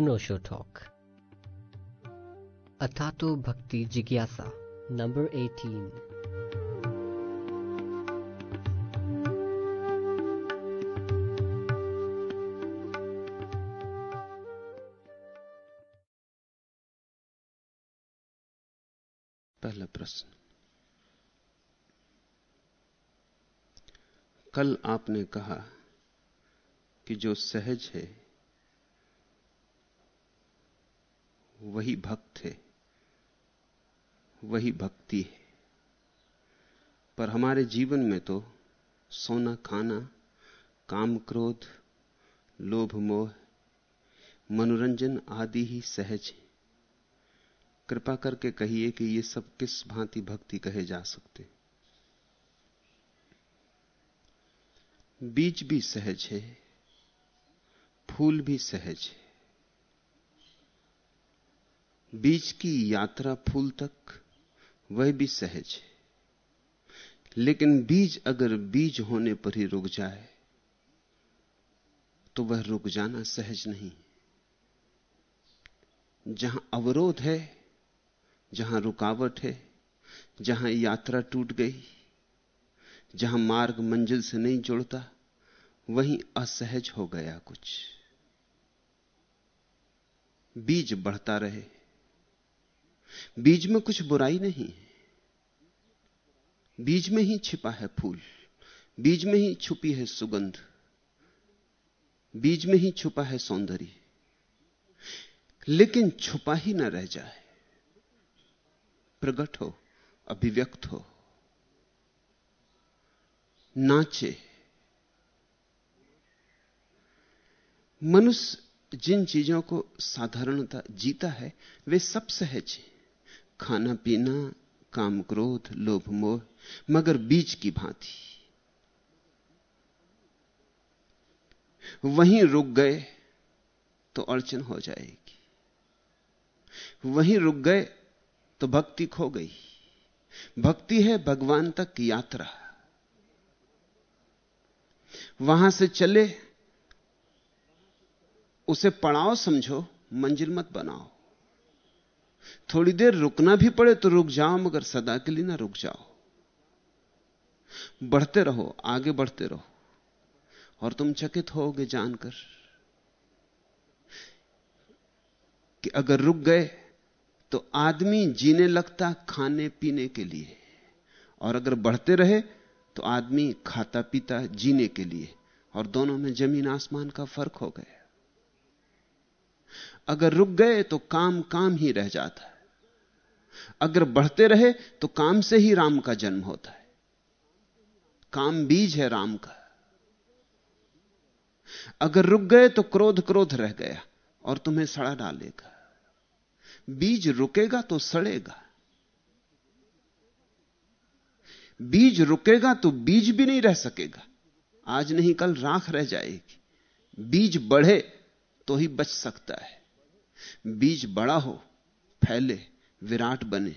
अनोशो talk अथातो भक्ति जिज्ञासा number eighteen पहला प्रश्न। कल आपने कहा कि जो सहज है वही भक्त है। वही भक्ति है। पर हमारे जीवन में तो सोना खाना, काम क्रोध, लोभ मोह, मनोरंजन आदि ही सहज है। कृपा करके कहिए कि ये सब किस भांति भक्ति कहे जा सकते बीज भी सहज है, फूल भी सहज है। बीज की यात्रा फूल तक, वह भी सहज है। लेकिन बीज अगर बीज होने पर ही रुक जाए तो वह रुक जाना सहज नहीं। जहाँ अवरोध है, जहाँ रुकावट है, जहाँ यात्रा टूट गई, जहाँ मार्ग मंजिल से नहीं जुड़ता, वहीं असहज हो गया कुछ। बीज बढ़ता रहे। बीज में कुछ बुराई नहीं है। बीज में ही छिपा है फूल, बीज में ही छुपी है सुगंध, बीज में ही छुपा है सौंदर्य। लेकिन छुपा ही ना रह जाए प्रकट हो, अभिव्यक्त हो, नाचे। मनुष्य जिन चीज़ों को साधारणता जीता है, वे सब सहज। है खाना पीना काम क्रोध, लोभ, मोह, मगर बीज की भांति। वहीं रुक गए तो अड़चन हो जाएगी। वहीं रुक गए तो भक्ति खो गई। भक्ति है भगवान तक की यात्रा। वहाँ से चले, उसे पड़ाव समझो, मंजिल मत बनाओ। थोड़ी देर रुकना भी पड़े तो रुक जाओ, मगर सदा के लिए ना रुक जाओ। बढ़ते रहो, आगे बढ़ते रहो। और तुम चकित होगे जानकर कि अगर रुक गए तो आदमी जीने लगता खाने पीने के लिए। और अगर बढ़ते रहे तो आदमी खाता पीता जीने के लिए। और दोनों में ज़मीन आसमान का फ़र्क हो गया। अगर रुक गए तो काम काम ही रह जाता है। अगर बढ़ते रहे तो काम से ही राम का जन्म होता है। काम बीज है राम का। अगर रुक गए तो क्रोध क्रोध रह गया और तुम्हें सड़ा डालेगा। बीज रुकेगा तो सड़ेगा। बीज रुकेगा तो बीज भी नहीं रह सकेगा। आज नहीं कल राख रह जाएगी। बीज बढ़े तो ही बच सकता है। बीज बड़ा हो, फैले, विराट बने।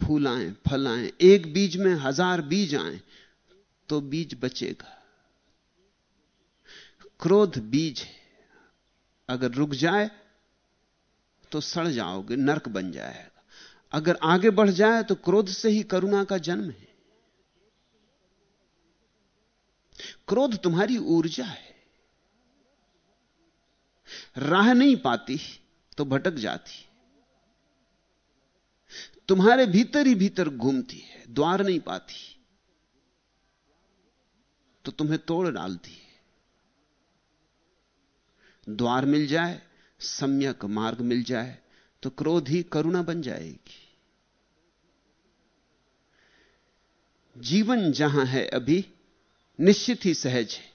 फूल आए, फल आए, एक बीज में हज़ार बीज आए तो बीज बचेगा। क्रोध बीज है। अगर रुक जाए तो सड़ जाओगे, नरक बन जाएगा। अगर आगे बढ़ जाए तो क्रोध से ही करुणा का जन्म है। क्रोध तुम्हारी ऊर्जा है। राह नहीं पाती तो भटक जाती। तुम्हारे भीतर ही भीतर घूमती है, द्वार नहीं पाती। तो तुम्हें तोड़ डालती है। द्वार मिल जाए, सम्यक मार्ग मिल जाए तो क्रोध ही करुणा बन जाएगी। जीवन जहाँ है अभी, निश्चित ही सहज है।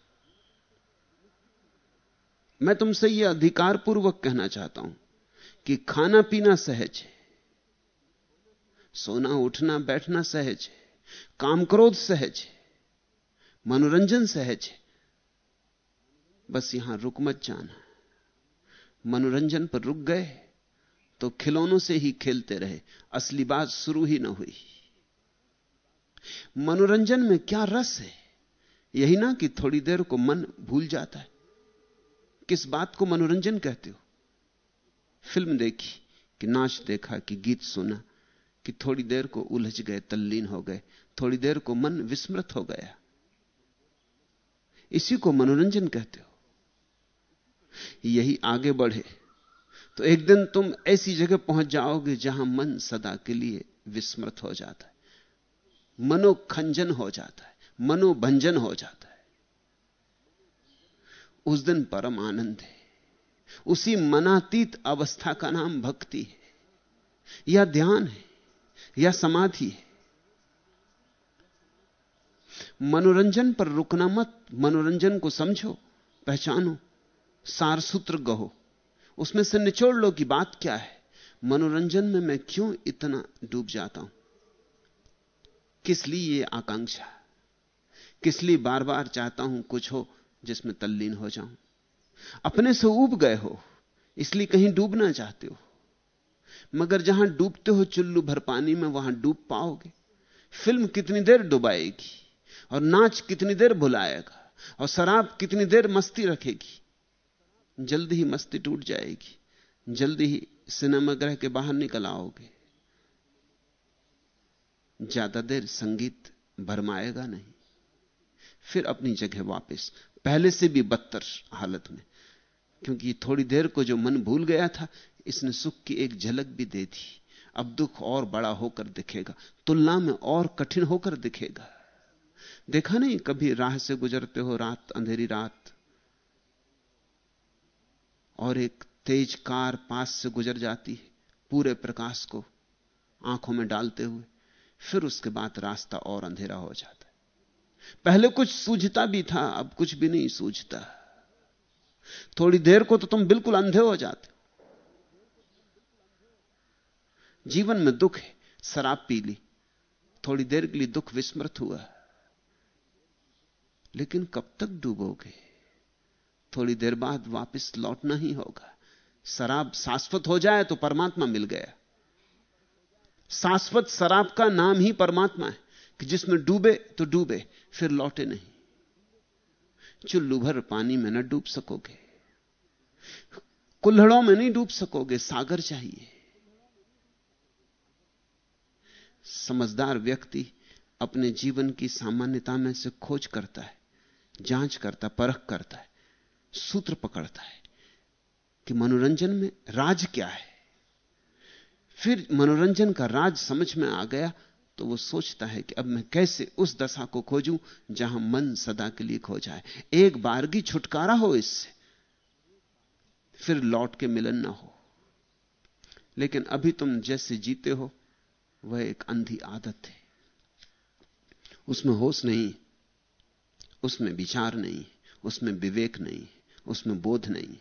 मैं तुमसे यह अधिकारपूर्वक कहना चाहता हूँ कि खाना पीना सहज है, सोना उठना बैठना सहज है, काम क्रोध सहज है, मनोरंजन सहज है। बस यहाँ रुक मत जाना। मनोरंजन पर रुक गए तो खिलौनों से ही खेलते रहे, असली बात शुरू ही ना हुई। मनोरंजन में क्या रस है? यही ना कि थोड़ी देर को मन भूल जाता है। किस बात को मनोरंजन कहते हो? फ़िल्म देखी कि नाच देखा कि गीत सुना कि थोड़ी देर को उलझ गए, तल्लीन हो गए, थोड़ी देर को मन विस्मृत हो गया। इसी को मनोरंजन कहते हो। यही आगे बढ़े तो एक दिन तुम ऐसी जगह पहुँच जाओगे जहाँ मन सदा के लिए विस्मृत हो जाता है, मनोखंजन हो जाता है, मनोभंजन हो जाता है। उस दिन परम आनंद है। उसी मनातीत अवस्था का नाम भक्ति है। या ध्यान है या समाधि है। मनोरंजन पर रुकना मत, मनोरंजन को समझो, पहचानो सार सूत्र गहो। उसमें से निचोड़ लो कि बात क्या है। मनोरंजन में मैं क्यों इतना डूब जाता हूँ? किस लिए ये आकांक्षा? किस लिए बार बार चाहता हूँ कुछ हो? जिसमें तल्लीन हो जाऊँ। अपने से उब गए हो, इसलिए कहीं डूबना चाहते हो। मगर जहाँ डूबते हो चुल्लू भर पानी में, वहाँ डूब पाओगे। फ़िल्म कितनी देर डुबाएगी, और नाच कितनी देर भुलाएगा, और शराब कितनी देर मस्ती रखेगी। जल्दी ही मस्ती टूट जाएगी, जल्दी ही सिनेमा ग्रह के बाहर निकल आओगे। ज़्यादा देर संगीत भरमाएगा नहीं, फिर अपनी जगह वापस पहले से भी बदतर हालत में। क्योंकि थोड़ी देर को जो मन भूल गया था, इसने सुख की एक झलक भी दे दी। अब दुख और बड़ा होकर दिखेगा, तुलना में और कठिन होकर दिखेगा। देखा नहीं, कभी राह से गुजरते हो, रात, अंधेरी रात। और एक तेज कार पास से गुजर जाती है, पूरे प्रकाश को आँखों में डालते हुए, फिर उसके बाद रास्ता और अंधेरा हो जाता पहले कुछ सूझता भी था, अब कुछ भी नहीं सूझता। थोड़ी देर को तो तुम बिल्कुल अंधे हो जाते जीवन में दुख है, शराब पी ली, थोड़ी देर के लिए दुख विस्मृत हुआ। लेकिन कब तक डूबोगे? थोड़ी देर बाद वापस लौटना ही होगा। शराब शाश्वत हो जाए तो परमात्मा मिल गया। शाश्वत शराब का नाम ही परमात्मा है। कि जिसमें डूबे तो डूबे, फिर लौटे नहीं। चुल्लू भर पानी में न डूब सकोगे, कुल्हड़ों में नहीं डूब सकोगे, सागर चाहिए। समझदार व्यक्ति अपने जीवन की सामान्यता में से खोज करता है, जाँच करता परख करता है, सूत्र पकड़ता है कि मनोरंजन में राज क्या है। फिर मनोरंजन का राज समझ में आ गया तो वो सोचता है कि अब मैं कैसे उस दशा को खोजूं जहाँ मन सदा के लिए खो जाए। एक बार की छुटकारा हो इससे, फिर लौट के मिलन ना हो। लेकिन अभी तुम जैसे जीते हो, वह एक अंधी आदत है। उसमें होश नहीं, उसमें विचार नहीं, उसमें विवेक नहीं, उसमें बोध नहीं।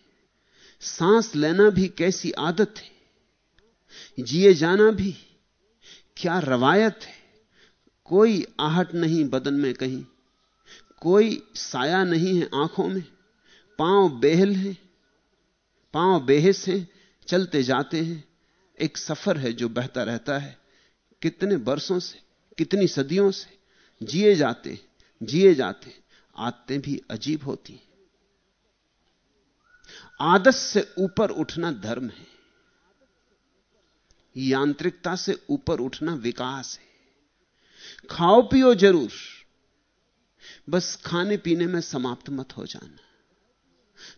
सांस लेना भी कैसी आदत है, जिए जाना भी क्या रवायत है? कोई आहट नहीं बदन में कहीं। कोई साया नहीं है आँखों में। पाँव बेहल है। पाँव बेहस हैं, चलते जाते हैं। एक सफ़र है जो बहता रहता है। कितने वर्षों से, कितनी सदियों से। जिए जाते जिए जाते आते भी अजीब होती आदत से ऊपर उठना धर्म है। यांत्रिकता से ऊपर उठना विकास है। खाओ पियो ज़रूर, बस खाने पीने में समाप्त मत हो जाना।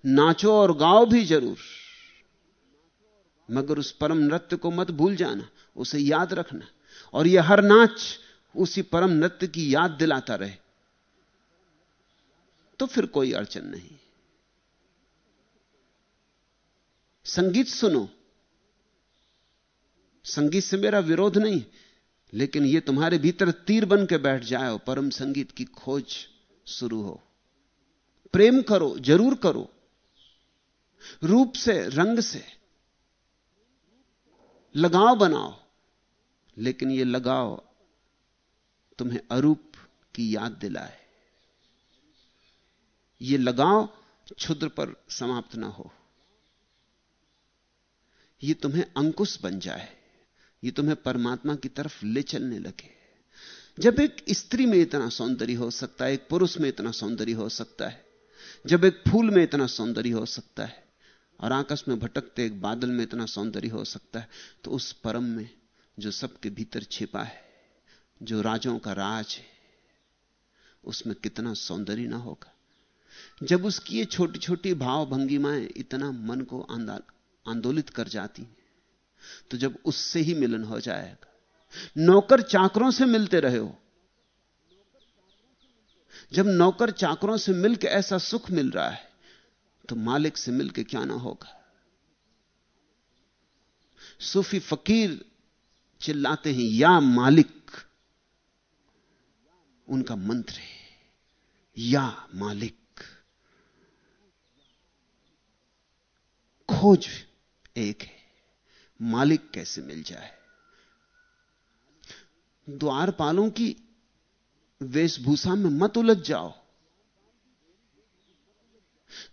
नाचो और गाओ भी ज़रूर, मगर उस परम नृत्य को मत भूल जाना, उसे याद रखना। और यह हर नाच उसी परम नृत्य की याद दिलाता रहे। तो फिर कोई अड़चन नहीं। संगीत सुनो संगीत से मेरा विरोध नहीं, लेकिन यह तुम्हारे भीतर तीर बन के बैठ जाए और परम संगीत की खोज शुरू हो। प्रेम करो, ज़रूर करो। रूप से, रंग से। लगाव बनाओ, लेकिन यह लगाव तुम्हें अरूप की याद दिलाए। यह लगाव क्षुद्र पर समाप्त ना हो। यह तुम्हें अंकुश बन जाए। यह तुम्हें परमात्मा की तरफ़ ले चलने लगे। जब एक स्त्री में इतना सौंदर्य हो सकता है, एक पुरुष में इतना सौंदर्य हो सकता है, जब एक फूल में इतना सौंदर्य हो सकता है, और आकाश में भटकते एक बादल में इतना सौंदर्य हो सकता है तो उस परम में जो सबके भीतर छिपा है, जो राजों का राज है, उसमें कितना सौंदर्य ना होगा। जब उसकी ये छोटी छोटी भाव भंगिमाएँ इतना मन को आंदोलित कर जाती तो जब उससे ही मिलन हो जाएगा। नौकर चाकरों से मिलते रहे हो। जब नौकर चाकरों से मिलकर ऐसा सुख मिल रहा है तो मालिक से मिलकर क्या ना होगा। सूफी फकीर चिल्लाते हैं, या मालिक। उनका मंत्र है, या मालिक। खोज एक है। मालिक कैसे मिल जाए? द्वारपालों की वेशभूषा में मत उलझ जाओ।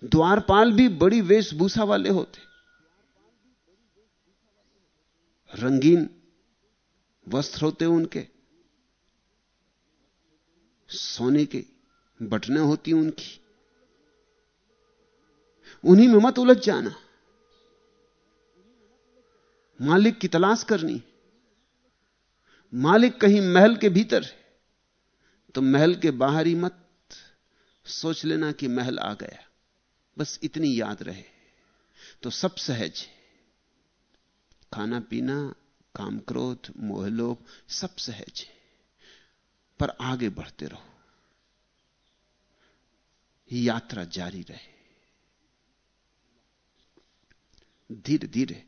द्वारपाल भी बड़ी वेशभूषा वाले होते। रंगीन वस्त्र होते उनके। सोने के बटने होती उनकी। उन्हीं में मत उलझ जाना। मालिक की तलाश करनी मालिक कहीं महल के भीतर है तो महल के बाहर ही मत सोच लेना कि महल आ गया। बस इतनी याद रहे तो सब सहज है। खाना पीना, काम क्रोध, मोह लोभ, सब सहज है, पर आगे बढ़ते रहो। यात्रा जारी रहे। धीरे धीरे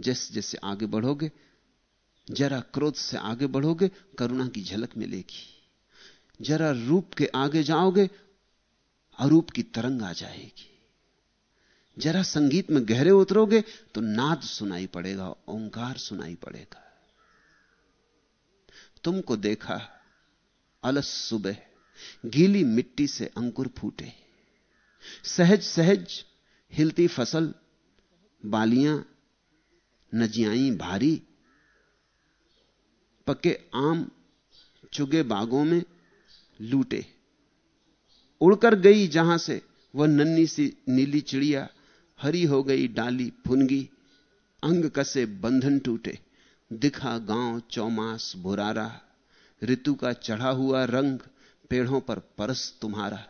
जैसे जैसे आगे बढ़ोगे, जरा क्रोध से आगे बढ़ोगे, करुणा की झलक मिलेगी। जरा रूप के आगे जाओगे, अरूप की तरंग आ जाएगी। जरा संगीत में गहरे उतरोगे तो नाद सुनाई पड़ेगा, ओंकार सुनाई पड़ेगा। तुमको देखा, अलस सुबह, गीली मिट्टी से अंकुर फूटे। सहज सहज हिलती फ़सल, बालियाँ नजियाई भारी, पके आम चुगे बागों में लूटे। उड़कर गई जहाँ से वह नन्नी सी नीली चिड़िया, हरी हो गई डाली फुनगी, अंग कसे बंधन टूटे। दिखा गाँव चौमास भुरारा, ऋतु का चढ़ा हुआ रंग पेड़ों पर परस तुम्हारा।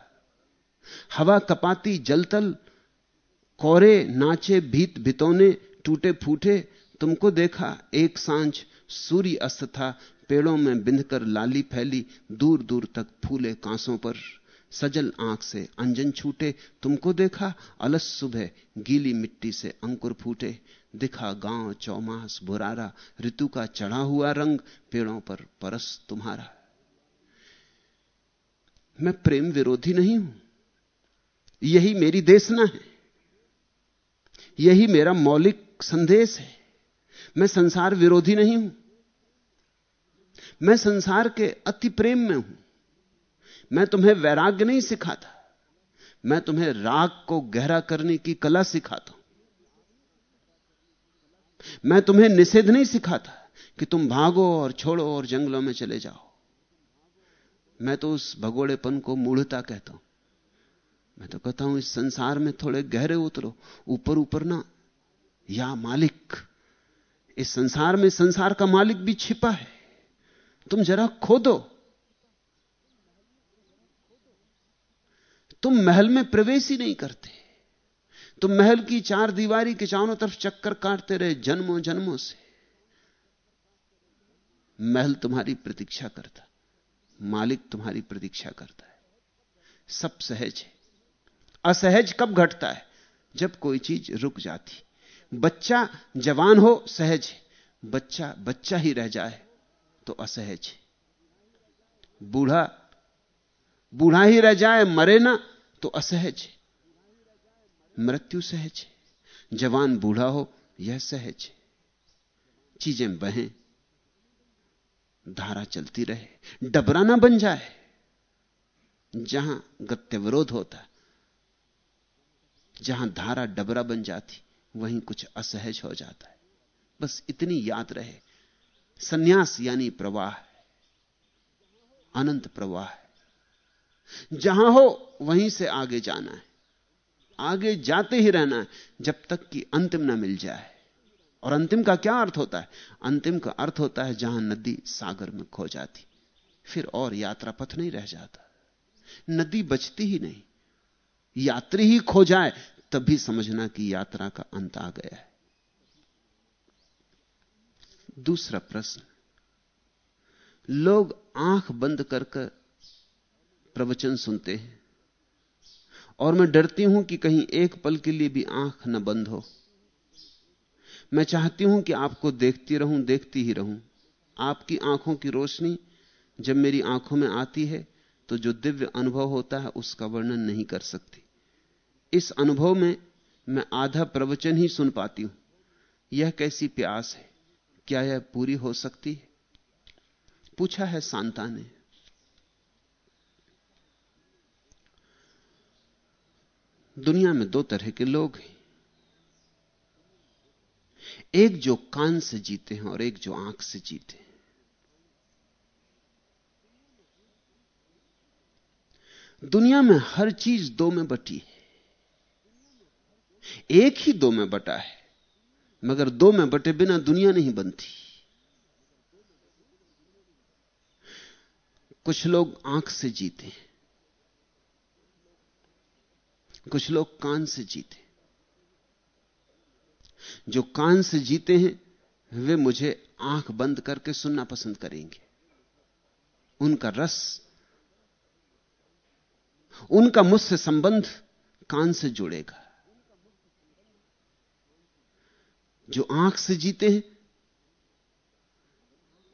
हवा कपाती जलतल, कोरे नाचे भीत भितौने टूटे फूटे तुमको देखा, एक साँझ सूर्य अस्त था, पेड़ों में बिंधकर लाली फैली दूर दूर तक फूले कांसों पर। सजल आँख से अंजन छूटे, तुमको देखा, अलस सुबह गीली मिट्टी से अंकुर फूटे। दिखा गाँव चौमास बुरारा, ऋतु का चढ़ा हुआ रंग, पेड़ों पर परस तुम्हारा। मैं प्रेम विरोधी नहीं हूँ। यही मेरी देशना है। यही मेरा मौलिक संदेश है। मैं संसार विरोधी नहीं हूँ। मैं संसार के अति प्रेम में हूँ। मैं तुम्हें वैराग्य नहीं सिखाता। मैं तुम्हें राग को गहरा करने की कला सिखाता हूँ। मैं तुम्हें निषेध नहीं सिखाता कि तुम भागो और छोड़ो और जंगलों में चले जाओ। मैं तो उस भगोड़ेपन को मूढ़ता कहता हूँ। मैं तो कहता हूँ, इस संसार में थोड़े गहरे उतरो, ऊपर ऊपर ना या मालिक, इस संसार में संसार का मालिक भी छिपा है। तुम जरा खोदो। तुम महल में प्रवेश ही नहीं करते। तुम महल की चार दीवारी के चारों तरफ़ चक्कर काटते रहे जन्मों जन्मों से। महल तुम्हारी प्रतीक्षा करता, मालिक तुम्हारी प्रतीक्षा करता है। सब सहज है। असहज कब घटता है? जब कोई चीज़ रुक जाती। बच्चा जवान हो, सहज है। बच्चा बच्चा ही रह जाए तो असहज है। बूढ़ा बूढ़ा ही रह जाए, मरे ना तो असहज है। मृत्यु सहज है। जवान, बूढ़ा हो, यह सहज है। चीज़ें बहें, धारा चलती रहे डबरा ना बन जाए। जहाँ गत्य विरोध होता, जहाँ धारा डबरा बन जाती वहीं कुछ असहज हो जाता है। बस इतनी याद रहे। सन्यास यानी प्रवाह अनंत प्रवाह है। जहाँ हो, वहीं से आगे जाना है। आगे जाते ही रहना है, जब तक कि अंतिम ना मिल जाए। और अंतिम का क्या अर्थ होता है? अंतिम का अर्थ होता है जहाँ नदी सागर में खो जाती। फिर और यात्रा पथ नहीं रह जाता। नदी बचती ही नहीं। यात्री ही खो जाए तभी समझना कि यात्रा का अंत आ गया है। दूसरा प्रश्न, लोग आँख बंद कर प्रवचन सुनते हैं, और मैं डरती हूँ कि कहीं एक पल के लिए भी आँख न बंद हो। मैं चाहती हूँ कि आपको देखती रहूँ, देखती ही रहूँ। आपकी आँखों की रोशनी जब मेरी आँखों में आती है तो जो दिव्य अनुभव होता है, उसका वर्णन नहीं कर सकती। इस अनुभव में मैं आधा प्रवचन ही सुन पाती हूँ। यह कैसी प्यास है? क्या यह पूरी हो सकती है? पूछा है सांता ने। दुनिया में दो तरह के लोग हैं। एक जो कान से जीते हैं और एक जो आँख से जीते हैं। दुनिया में हर चीज़ दो में बटी है। एक ही दो में बटा है, मगर दो में बटे बिना दुनिया नहीं बनती। कुछ लोग आँख से जीते हैं, कुछ लोग कान से जीते जो कान से जीते हैं, वे मुझे आँख बंद करके सुनना पसंद करेंगे। उनका रस, उनका मुझसे संबंध कान से जुड़ेगा। जो आँख से जीते हैं,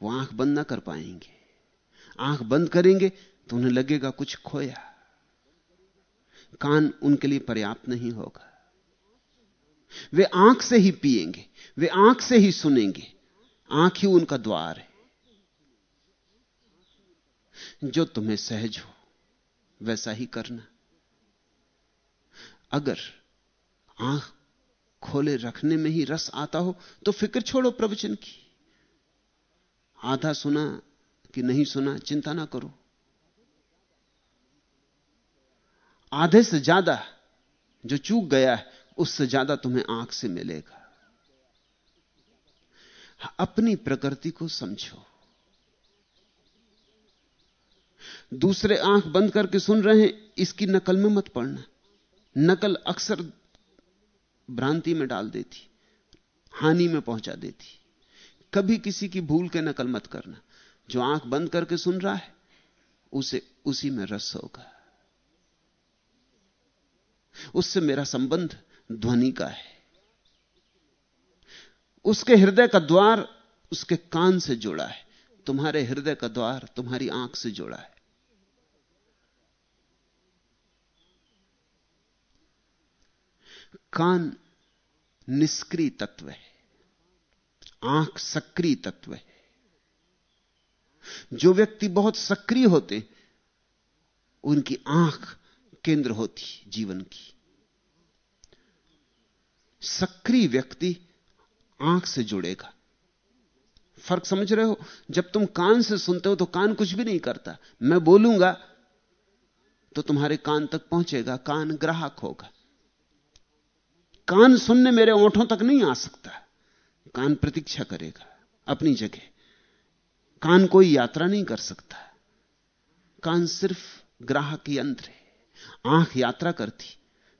वो आँख बंद ना कर पाएँगे। आँख बंद करेंगे तो उन्हें लगेगा कुछ खोया। कान उनके लिए पर्याप्त नहीं होगा। वे आँख से ही पिएँगे वे आँख से ही सुनेंगे। आँख ही उनका द्वार है। जो तुम्हें सहज हो, वैसा ही करना। अगर आँख खोले रखने में ही रस आता हो तो फ़िक्र छोड़ो प्रवचन की। आधा सुना कि नहीं सुना, चिंता ना करो। आधे से ज़्यादा जो चूक गया है, उससे ज़्यादा तुम्हें आँख से मिलेगा। अपनी प्रकृति को समझो। दूसरे आँख बंद करके सुन रहे हैं, इसकी नकल में मत पड़ना। नकल अक्सर भ्रांति में डाल देती, हानि में पहुँचा देती। कभी किसी की भूल के नकल मत करना। जो आँख बंद करके सुन रहा है, उसे उसी में रस होगा। उससे मेरा संबंध ध्वनि का है। उसके हृदय का द्वार उसके कान से जुड़ा है। तुम्हारे हृदय का द्वार तुम्हारी आँख से जुड़ा है। कान निष्क्रिय तत्व है। आँख सक्रिय तत्व है। जो व्यक्ति बहुत सक्रिय होते, उनकी आँख केंद्र होती जीवन की। सक्रिय व्यक्ति आँख से जुड़ेगा। फ़र्क समझ रहे हो? जब तुम कान से सुनते हो तो कान कुछ भी नहीं करता। मैं बोलूँगा तो तुम्हारे कान तक पहुंचेगा, कान ग्राहक होगा। कान सुनने मेरे ओंठों तक नहीं आ सकता। कान प्रतीक्षा करेगा, अपनी जगह। कान कोई यात्रा नहीं कर सकता। कान सिर्फ़ ग्राहक यंत्र है। आँख यात्रा करती।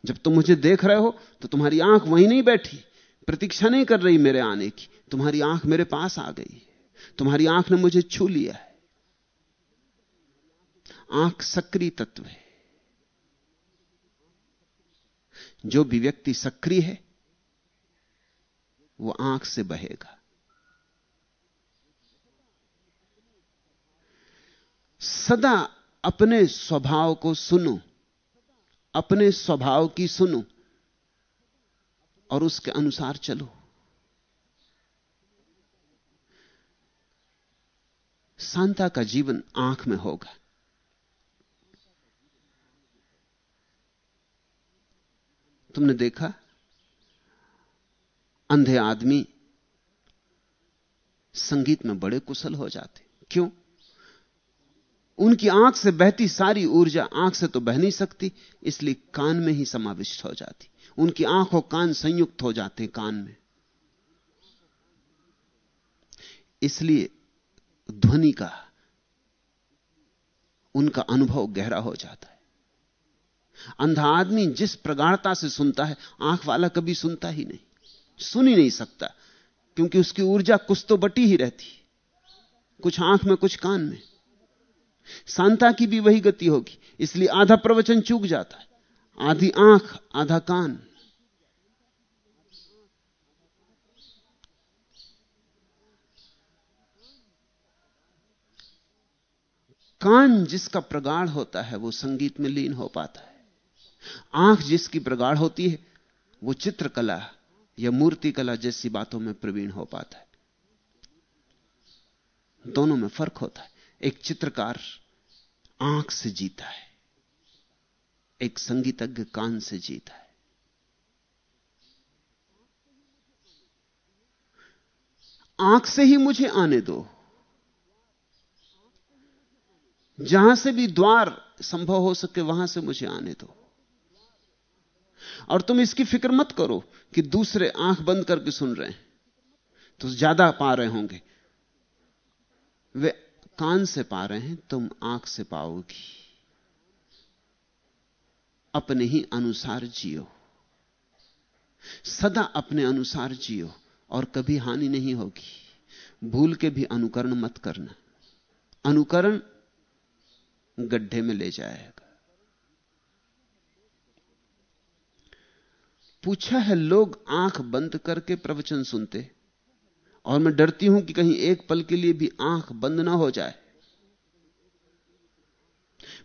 जब तुम मुझे देख रहे हो तो तुम्हारी आँख वहीं नहीं बैठी। प्रतीक्षा नहीं कर रही मेरे आने की। तुम्हारी आँख मेरे पास आ गई तुम्हारी आँख ने मुझे छू लिया है। आँख सक्रिय तत्व है। जो भी व्यक्ति सक्रिय है, वो आँख से बहेगा। सदा अपने स्वभाव को सुनो, अपने स्वभाव की सुनो, और उसके अनुसार चलो। सांता का जीवन आँख में होगा। तुमने देखा? अंधे आदमी संगीत में बड़े कुशल हो जाते। क्यों? उनकी आँख से बहती सारी ऊर्जा आँख से तो बह नहीं सकती, इसलिए कान में ही समाविष्ट हो जाती। उनकी आँख और कान संयुक्त हो जाते कान में। इसलिए ध्वनि का, उनका अनुभव गहरा हो जाता है। अंधा आदमी जिस प्रगाढ़ता से सुनता है, आँख वाला कभी सुनता ही नहीं, सुन ही नहीं सकता, क्योंकि उसकी ऊर्जा कुछ तो बटी ही रहती कुछ आँख में, कुछ कान में। सांता की भी वही गति होगी, इसलिए आधा प्रवचन चूक जाता है, आधी आँख, आधा कान। कान जिसका प्रगाढ़ होता है, वो संगीत में लीन हो पाता है। आँख जिसकी प्रगाढ़ होती है, वो चित्रकला या मूर्ति कला जैसी बातों में प्रवीण हो पाता है। दोनों में फ़र्क होता है। एक चित्रकार आँख से जीता है, एक संगीतज्ञ कान से जीता है। आँख से ही मुझे आने दो। जहाँ से भी द्वार संभव हो सके, वहाँ से मुझे आने दो। और तुम इसकी फ़िक्र मत करो कि दूसरे आँख बंद करके सुन रहे हैं। तो ज़्यादा पा रहे होंगे। वे कान से पा रहे हैं, तुम आँख से पाओगी। अपने ही अनुसार जियो। सदा अपने अनुसार जियो और कभी हानि नहीं होगी। भूल के भी अनुकरण मत करना। अनुकरण गड्ढे में ले जाएगा। पूछा है, लोग आँख बंद करके प्रवचन सुनते और मैं डरती हूँ कि कहीं एक पल के लिए भी आँख बंद ना हो जाए।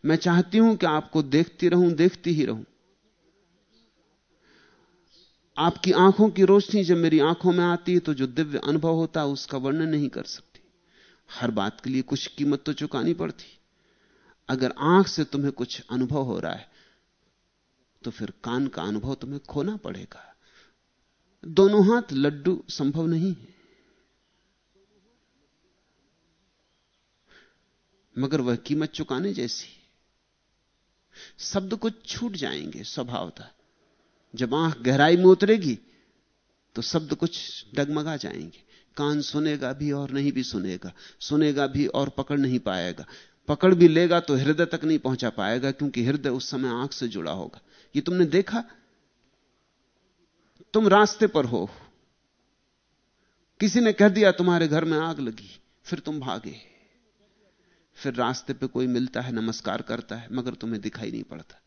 मैं चाहती हूँ कि आपको देखती रहूँ, देखती ही रहूँ। आपकी आँखों की रोशनी जब मेरी आँखों में आती है तो जो दिव्य अनुभव होता है, उसका वर्णन नहीं कर सकती। हर बात के लिए कुछ कीमत तो चुकानी पड़ती। अगर आँख से तुम्हें कुछ अनुभव हो रहा है तो फिर कान का अनुभव तुम्हें खोना पड़ेगा। दोनों हाथ लड्डू संभव नहीं है। मगर वह कीमत चुकाने जैसी। शब्द कुछ छूट जाएँगे स्वभावता। जब आँख गहराई में उतरेगी तो शब्द कुछ डगमगा जाएँगे। कान सुनेगा भी और नहीं भी सुनेगा। सुनेगा भी और पकड़ नहीं पाएगा। पकड़ भी लेगा तो हृदय तक नहीं पहुँचा पाएगा, क्योंकि हृदय उस समय आँख से जुड़ा होगा। ये तुमने देखा? तुम रास्ते पर हो। किसी ने कह दिया, तुम्हारे घर में आग लगी, फिर तुम भागे। फिर रास्ते पे कोई मिलता है, नमस्कार करता है, मगर तुम्हें दिखाई नहीं पड़ता।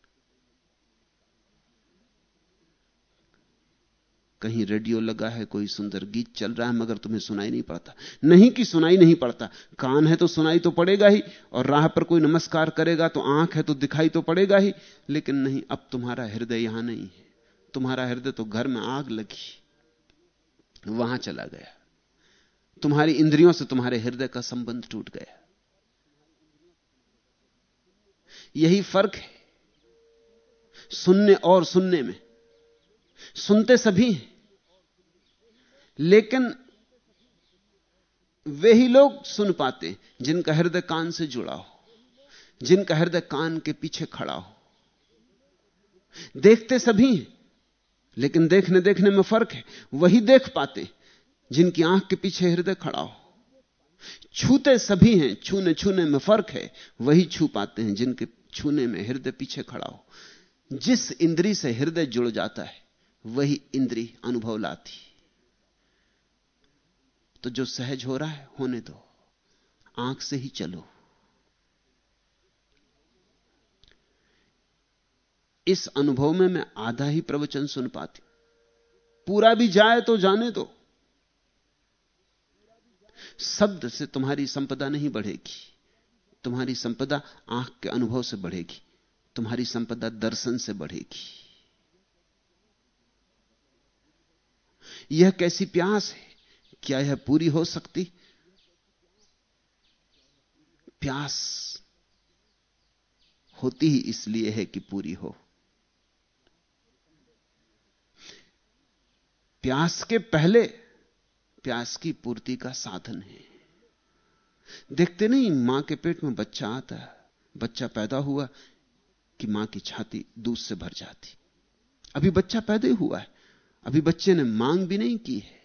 कहीं रेडियो लगा है, कोई सुंदर गीत चल रहा है, मगर तुम्हें सुनाई नहीं पड़ता। नहीं कि सुनाई नहीं पड़ता। कान है तो सुनाई तो पड़ेगा ही, और राह पर कोई नमस्कार करेगा तो आँख है तो दिखाई तो पड़ेगा ही, लेकिन नहीं, अब तुम्हारा हृदय यहाँ नहीं है। तुम्हारा हृदय तो घर में आग लगी। वहाँ चला गया। तुम्हारी इंद्रियों से तुम्हारे हृदय का संबंध टूट गया। यही फ़र्क है। सुनने और सुनने में। सुनते सभी हैं। लेकिन वे ही लोग सुन पाते जिनका हृदय कान से जुड़ा हो, जिनका हृदय कान के पीछे खड़ा हो। देखते सभी हैं, लेकिन देखने देखने में फ़र्क है। वही देख पाते जिनकी आँख के पीछे हृदय खड़ा हो। छूते सभी हैं छूने छूने में फ़र्क है। वही छू पाते हैं, जिनके छूने में हृदय पीछे खड़ा हो। जिस इंद्री से हृदय जुड़ जाता है वही इंद्री अनुभव लाती। तो जो सहज हो रहा है, होने दो। आँख से ही चलो। इस अनुभव में मैं आधा ही प्रवचन सुन पाती। पूरा भी जाए तो जाने दो। शब्द से तुम्हारी संपदा नहीं बढ़ेगी। तुम्हारी संपदा आँख के अनुभव से बढ़ेगी। तुम्हारी संपदा दर्शन से बढ़ेगी। यह कैसी प्यास है? क्या यह पूरी हो सकती? प्यास होती ही इसलिए है कि पूरी हो। प्यास के पहले प्यास की पूर्ति का साधन है। देखते नहीं, माँ के पेट में बच्चा आता है, बच्चा पैदा हुआ कि माँ की छाती दूध से भर जाती। अभी बच्चा पैदा ही हुआ है। अभी बच्चे ने मांग भी नहीं की है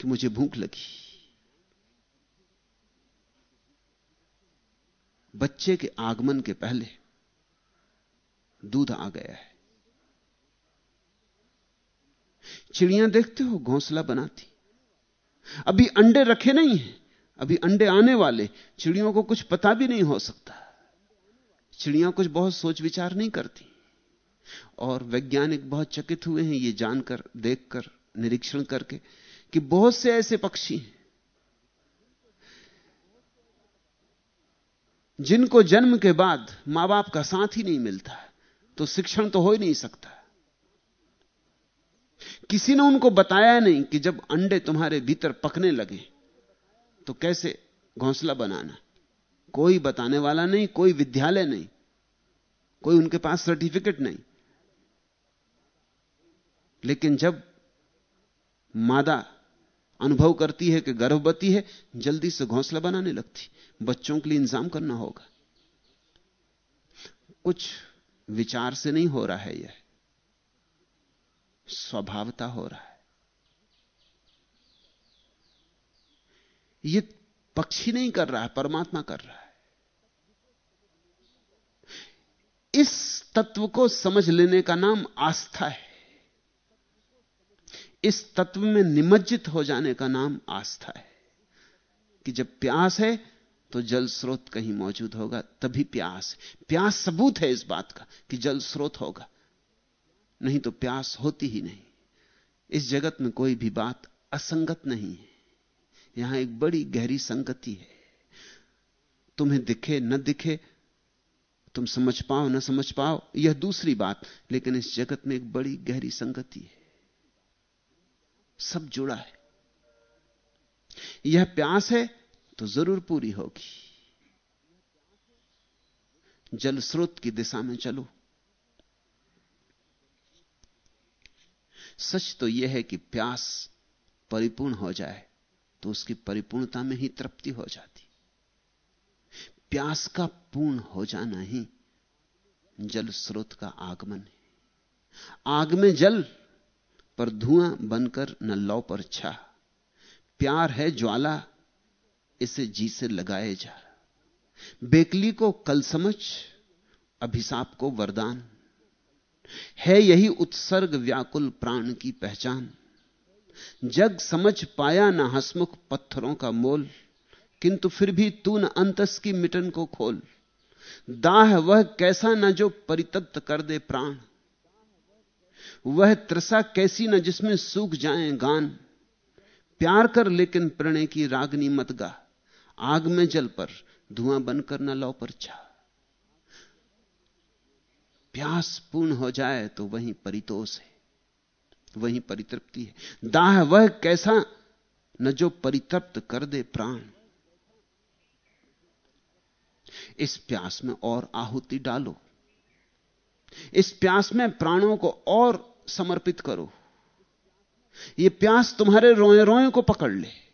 कि मुझे भूख लगी। बच्चे के आगमन के पहले दूध आ गया है। चिड़ियाँ देखते हो, घोंसला बनाती। अभी अंडे रखे नहीं हैं, अभी अंडे आने वाले। चिड़ियों को कुछ पता भी नहीं हो सकता। चिड़ियाँ कुछ बहुत सोच विचार नहीं करती। और वैज्ञानिक बहुत चकित हुए हैं ये जानकर, देखकर, निरीक्षण करके कि बहुत से ऐसे पक्षी हैं जिनको जन्म के बाद माँ बाप का साथ ही नहीं मिलता तो शिक्षण तो हो ही नहीं सकता किसी ने उनको बताया नहीं कि जब अंडे तुम्हारे भीतर पकने लगे तो कैसे घोंसला बनाना? कोई बताने वाला नहीं, कोई विद्यालय नहीं, कोई उनके पास सर्टिफिकेट नहीं। लेकिन जब मादा अनुभव करती है कि गर्भवती है, जल्दी से घोंसला बनाने लगती। बच्चों के लिए इंतज़ाम करना होगा। कुछ विचार से नहीं हो रहा है यह। स्वभावता हो रहा है। यह पक्षी नहीं कर रहा है, परमात्मा कर रहा है। इस तत्व को समझ लेने का नाम आस्था है। इस तत्व में निमज्जित हो जाने का नाम आस्था है। कि जब प्यास है तो जल स्रोत कहीं मौजूद होगा, तभी प्यास प्यास सबूत है इस बात का, कि जल स्रोत होगा। नहीं तो प्यास होती ही नहीं। इस जगत में कोई भी बात असंगत नहीं है। यहाँ एक बड़ी गहरी संगति है। तुम्हें दिखे, न दिखे, तुम समझ पाओ, न समझ पाओ, यह दूसरी बात, लेकिन इस जगत में एक बड़ी गहरी संगति है। सब जुड़ा है। यह प्यास है तो ज़रूर पूरी होगी। जल स्रोत की दिशा में चलो। सच तो यह है कि प्यास परिपूर्ण हो जाए तो उसकी परिपूर्णता में ही तृप्ति हो जाती। प्यास का पूर्ण हो जाना ही जल स्रोत का आगमन है। आग में जल पर धुआँ बनकर न लौ पर छा। प्यार है ज्वाला, इसे जी से लगाए जा। बेकली को कल समझ, अभिशाप को वरदान। है यही उत्सर्ग व्याकुल प्राण की पहचान। जग समझ पाया न हसमुख पत्थरों का मोल, किंतु फिर भी तू न अंतस की मिटन को खोल। दाह वह कैसा न जो परितप्त कर दे प्राण। वह त्रसा कैसी न जिसमें सूख जाए गान। प्यार कर लेकिन प्रणय की रागनी मत गा। आग में जल पर धुआँ बनकर न लो पर छा प्यास पूर्ण हो जाए तो वहीं परितोष है, वहीं परितृप्ति है। दाह वह कैसा न जो परितप्त कर दे प्राण। इस प्यास में और आहुति डालो। इस प्यास में प्राणों को और समर्पित करो। यह प्यास तुम्हारे रोए रोए को पकड़ ले।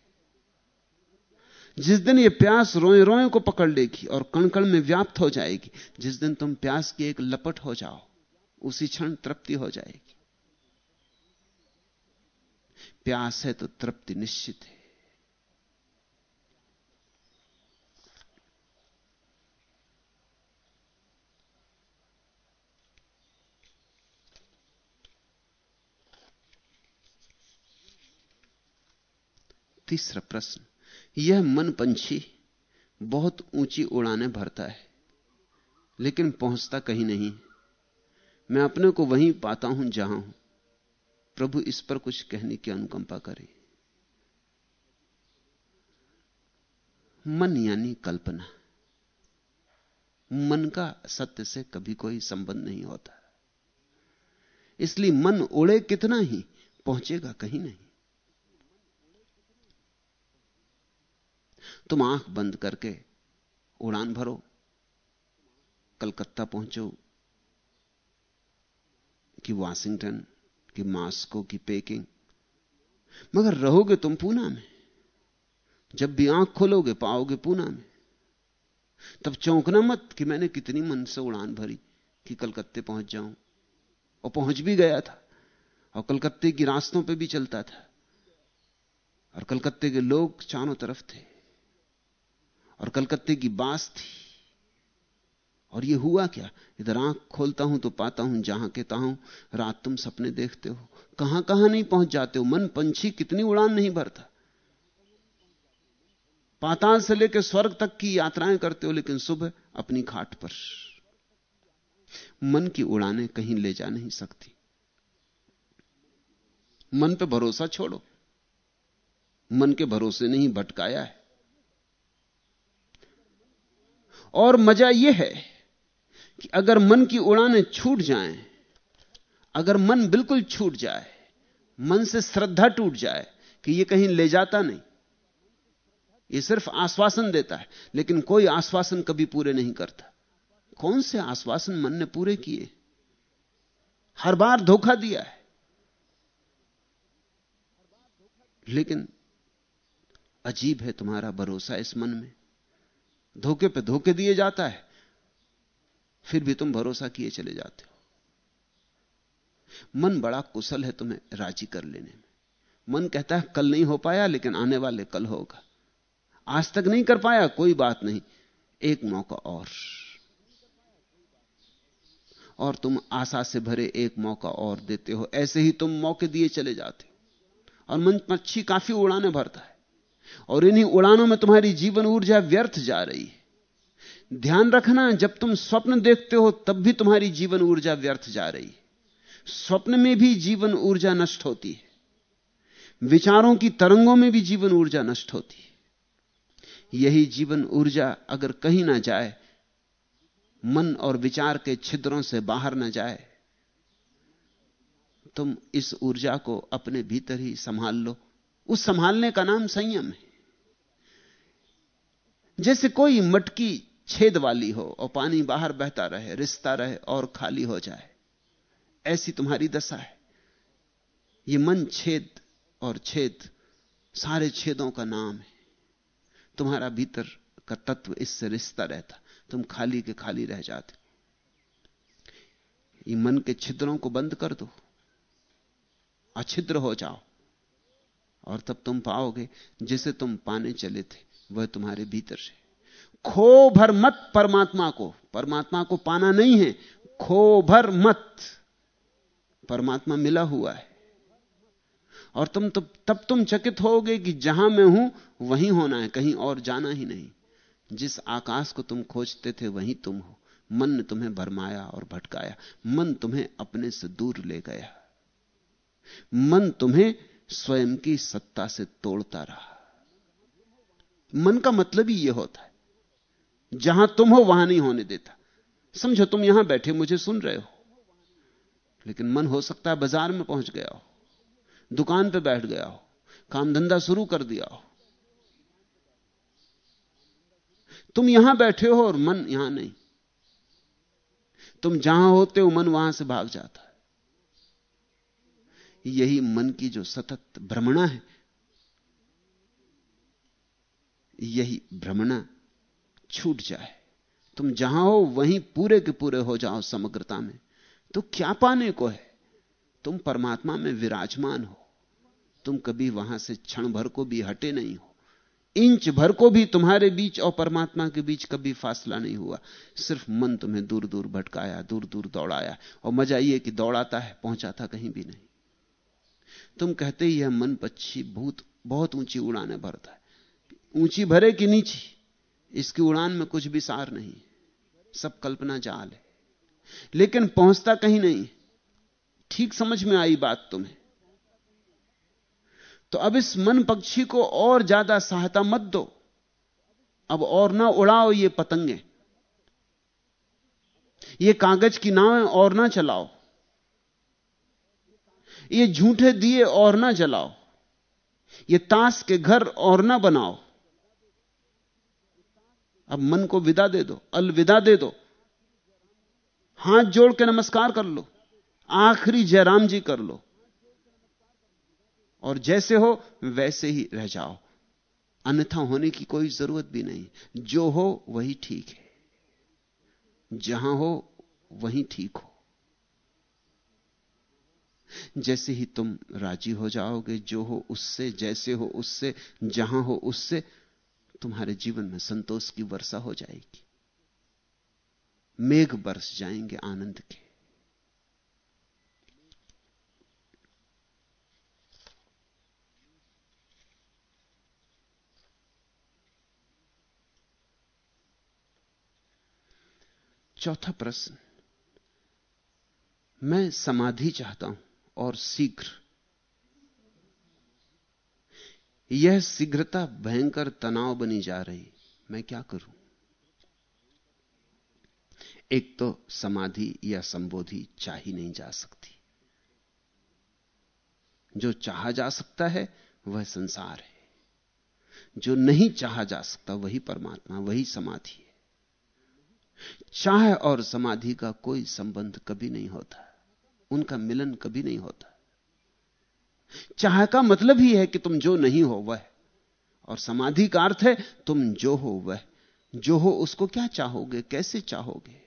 जिस दिन यह प्यास रोए रोए को पकड़ लेगी और कणकण में व्याप्त हो जाएगी, जिस दिन तुम प्यास की एक लपट हो जाओ, उसी क्षण तृप्ति हो जाएगी। प्यास है तो तृप्ति निश्चित है। तीसरा प्रश्न, यह मन पंछी बहुत ऊँची उड़ाने भरता है, लेकिन पहुँचता कहीं नहीं। मैं अपने को वहीं पाता हूँ जहाँ हूँ। प्रभु इस पर कुछ कहने की अनुकंपा करे। मन यानी कल्पना। मन का सत्य से कभी कोई संबंध नहीं होता। इसलिए मन उड़े कितना ही, पहुंचेगा कहीं नहीं। तुम आँख बंद करके उड़ान भरो, कलकत्ता पहुंचो कि वाशिंगटन, कि मास्को, की पेकिंग। मगर रहोगे तुम पूना में। जब भी आँख खोलोगे, पाओगे पूना में। तब चौंकना मत कि मैंने कितनी मन से उड़ान भरी कि कलकत्ते पहुँच जाऊँ। और पहुँच भी गया था, और कलकत्ते की रास्तों पे भी चलता था। और कलकत्ते के लोग चारों तरफ़ थे। और कलकत्ते की बास थी। और ये हुआ क्या? इधर आँख खोलता हूँ तो पाता हूँ जहाँ के तहां रात तुम सपने देखते हो। कहाँ कहाँ नहीं पहुँच जाते हो? मन पंछी कितनी उड़ान नहीं भरता। पाताल से लेकर स्वर्ग तक की यात्राएँ करते हो, लेकिन सुबह अपनी खाट पर। मन की उड़ानें कहीं ले जा नहीं सकती। मन पे भरोसा छोड़ो। मन के भरोसे नहीं भटकाया है। और मज़ा यह है कि अगर मन की उड़ानें छूट जाएँ, अगर मन बिल्कुल छूट जाए मन से श्रद्धा टूट जाए कि यह कहीं ले जाता नहीं यह सिर्फ़ आश्वासन देता है लेकिन कोई आश्वासन कभी पूरे नहीं करता। कौन से आश्वासन मन ने पूरे किए? हर बार धोखा दिया है। लेकिन अजीब है तुम्हारा भरोसा इस मन में। धोखे पे धोखे दिए जाता है, फिर भी तुम भरोसा किए चले जाते हो। मन बड़ा कुशल है तुम्हें राज़ी कर लेने में। मन कहता है, कल नहीं हो पाया, लेकिन आने वाले कल होगा। आज तक नहीं कर पाया, कोई बात नहीं, एक मौका और। और तुम आशा से भरे एक मौका और देते हो, ऐसे ही तुम मौके दिए चले जाते हो। और मन पक्षी काफ़ी उड़ाने भरता है। और इन्हीं उड़ानों में तुम्हारी जीवन ऊर्जा व्यर्थ जा रही है। ध्यान रखना, जब तुम स्वप्न देखते हो, तब भी तुम्हारी जीवन ऊर्जा व्यर्थ जा रही है। स्वप्न में भी जीवन ऊर्जा नष्ट होती है। विचारों की तरंगों में भी जीवन ऊर्जा नष्ट होती है। यही जीवन ऊर्जा अगर कहीं ना जाए, मन और विचार के छिद्रों से बाहर ना जाए, तुम इस ऊर्जा को अपने भीतर ही संभाल लो। उस संभालने का नाम संयम है। जैसे कोई मटकी छेद वाली हो और पानी बाहर बहता रहे, रिश्ता रहे और खाली हो जाए, ऐसी तुम्हारी दशा है। ये मन छेद और छेद सारे छेदों का नाम है। तुम्हारा भीतर का तत्व इससे रिश्ता रहता, तुम खाली के खाली रह जाते। ये मन के छिद्रों को बंद कर दो, अछिद्र हो जाओ। और तब तुम पाओगे जिसे तुम पाने चले थे, वह तुम्हारे भीतर से। खो भर मत परमात्मा को। परमात्मा को पाना नहीं है। खो भर मत। परमात्मा मिला हुआ है। और तुम तब तब तुम चकित होगे कि जहाँ मैं हूँ, वहीं होना है, कहीं और जाना ही नहीं। जिस आकाश को तुम खोजते थे, वहीं तुम हो। मन ने तुम्हें भरमाया और भटकाया। मन तुम्हें अपने से दूर ले गया। मन तुम्हें स्वयं की सत्ता से तोड़ता रहा। मन का मतलब ही यह होता है, जहाँ तुम हो वहाँ नहीं होने देता। समझो, तुम यहाँ बैठे मुझे सुन रहे हो, लेकिन मन हो सकता है बाज़ार में पहुँच गया हो, दुकान पे बैठ गया हो, काम धंधा शुरू कर दिया हो। तुम यहाँ बैठे हो और मन यहाँ नहीं। तुम जहाँ होते हो, मन वहाँ से भाग जाता है। यही मन की जो सतत भ्रमणा है, यही भ्रमणा छूट जाए। तुम जहाँ हो, वहीं पूरे के पूरे हो जाओ समग्रता में। तो क्या पाने को है? तुम परमात्मा में विराजमान हो। तुम कभी वहाँ से क्षण भर को भी हटे नहीं हो। इंच भर को भी तुम्हारे बीच और परमात्मा के बीच कभी फासला नहीं हुआ। सिर्फ़ मन तुम्हें दूर दूर भटकाया दूर दूर दौड़ाया। और मज़ा यह कि दौड़ाता है, पहुंचाता कहीं भी नहीं। तुम कहते ही यह मन पक्षी भूत, बहुत ऊँची उड़ाने भरता है। ऊँची भरे कि नीची? इसकी उड़ान में कुछ भी सार नहीं सब कल्पना जाल है। लेकिन पहुँचता कहीं नहीं ठीक समझ में आई बात तुम्हें। तो अब इस मन पक्षी को और ज़्यादा सहायता मत दो। अब और ना उड़ाओ ये पतंगे। ये कागज़ की नावें और ना चलाओ। ये झूठे दिए और ना जलाओ। ये ताश के घर और ना बनाओ। अब मन को विदा दे दो, अलविदा दे दो। हाथ जोड़ के नमस्कार कर लो। आखिरी जयराम जी कर लो। और जैसे हो, वैसे ही रह जाओ। अन्यथा होने की कोई ज़रूरत भी नहीं। जो हो, वही ठीक है। जहाँ हो, वही ठीक हो। जैसे ही तुम राज़ी हो जाओगे, जो हो उससे, जैसे हो उससे, जहाँ हो उससे, तुम्हारे जीवन में संतोष की वर्षा हो जाएगी। मेघ बरस जाएँगे आनंद के। चौथा प्रश्न, मैं समाधि चाहता हूँ। और शीघ्र। यह शीघ्रता भयंकर तनाव बनी जा रही। मैं क्या करूँ? एक तो समाधि या संबोधि चाही नहीं जा सकती। जो चाहा जा सकता है, वह संसार है। जो नहीं चाहा जा सकता, वही परमात्मा, वही समाधि है। चाह और समाधि का कोई संबंध कभी नहीं होता। उनका मिलन कभी नहीं होता। चाह का मतलब ही है कि तुम जो नहीं हो वह। और समाधि का अर्थ है, तुम जो हो वह। जो हो उसको क्या चाहोगे, कैसे चाहोगे?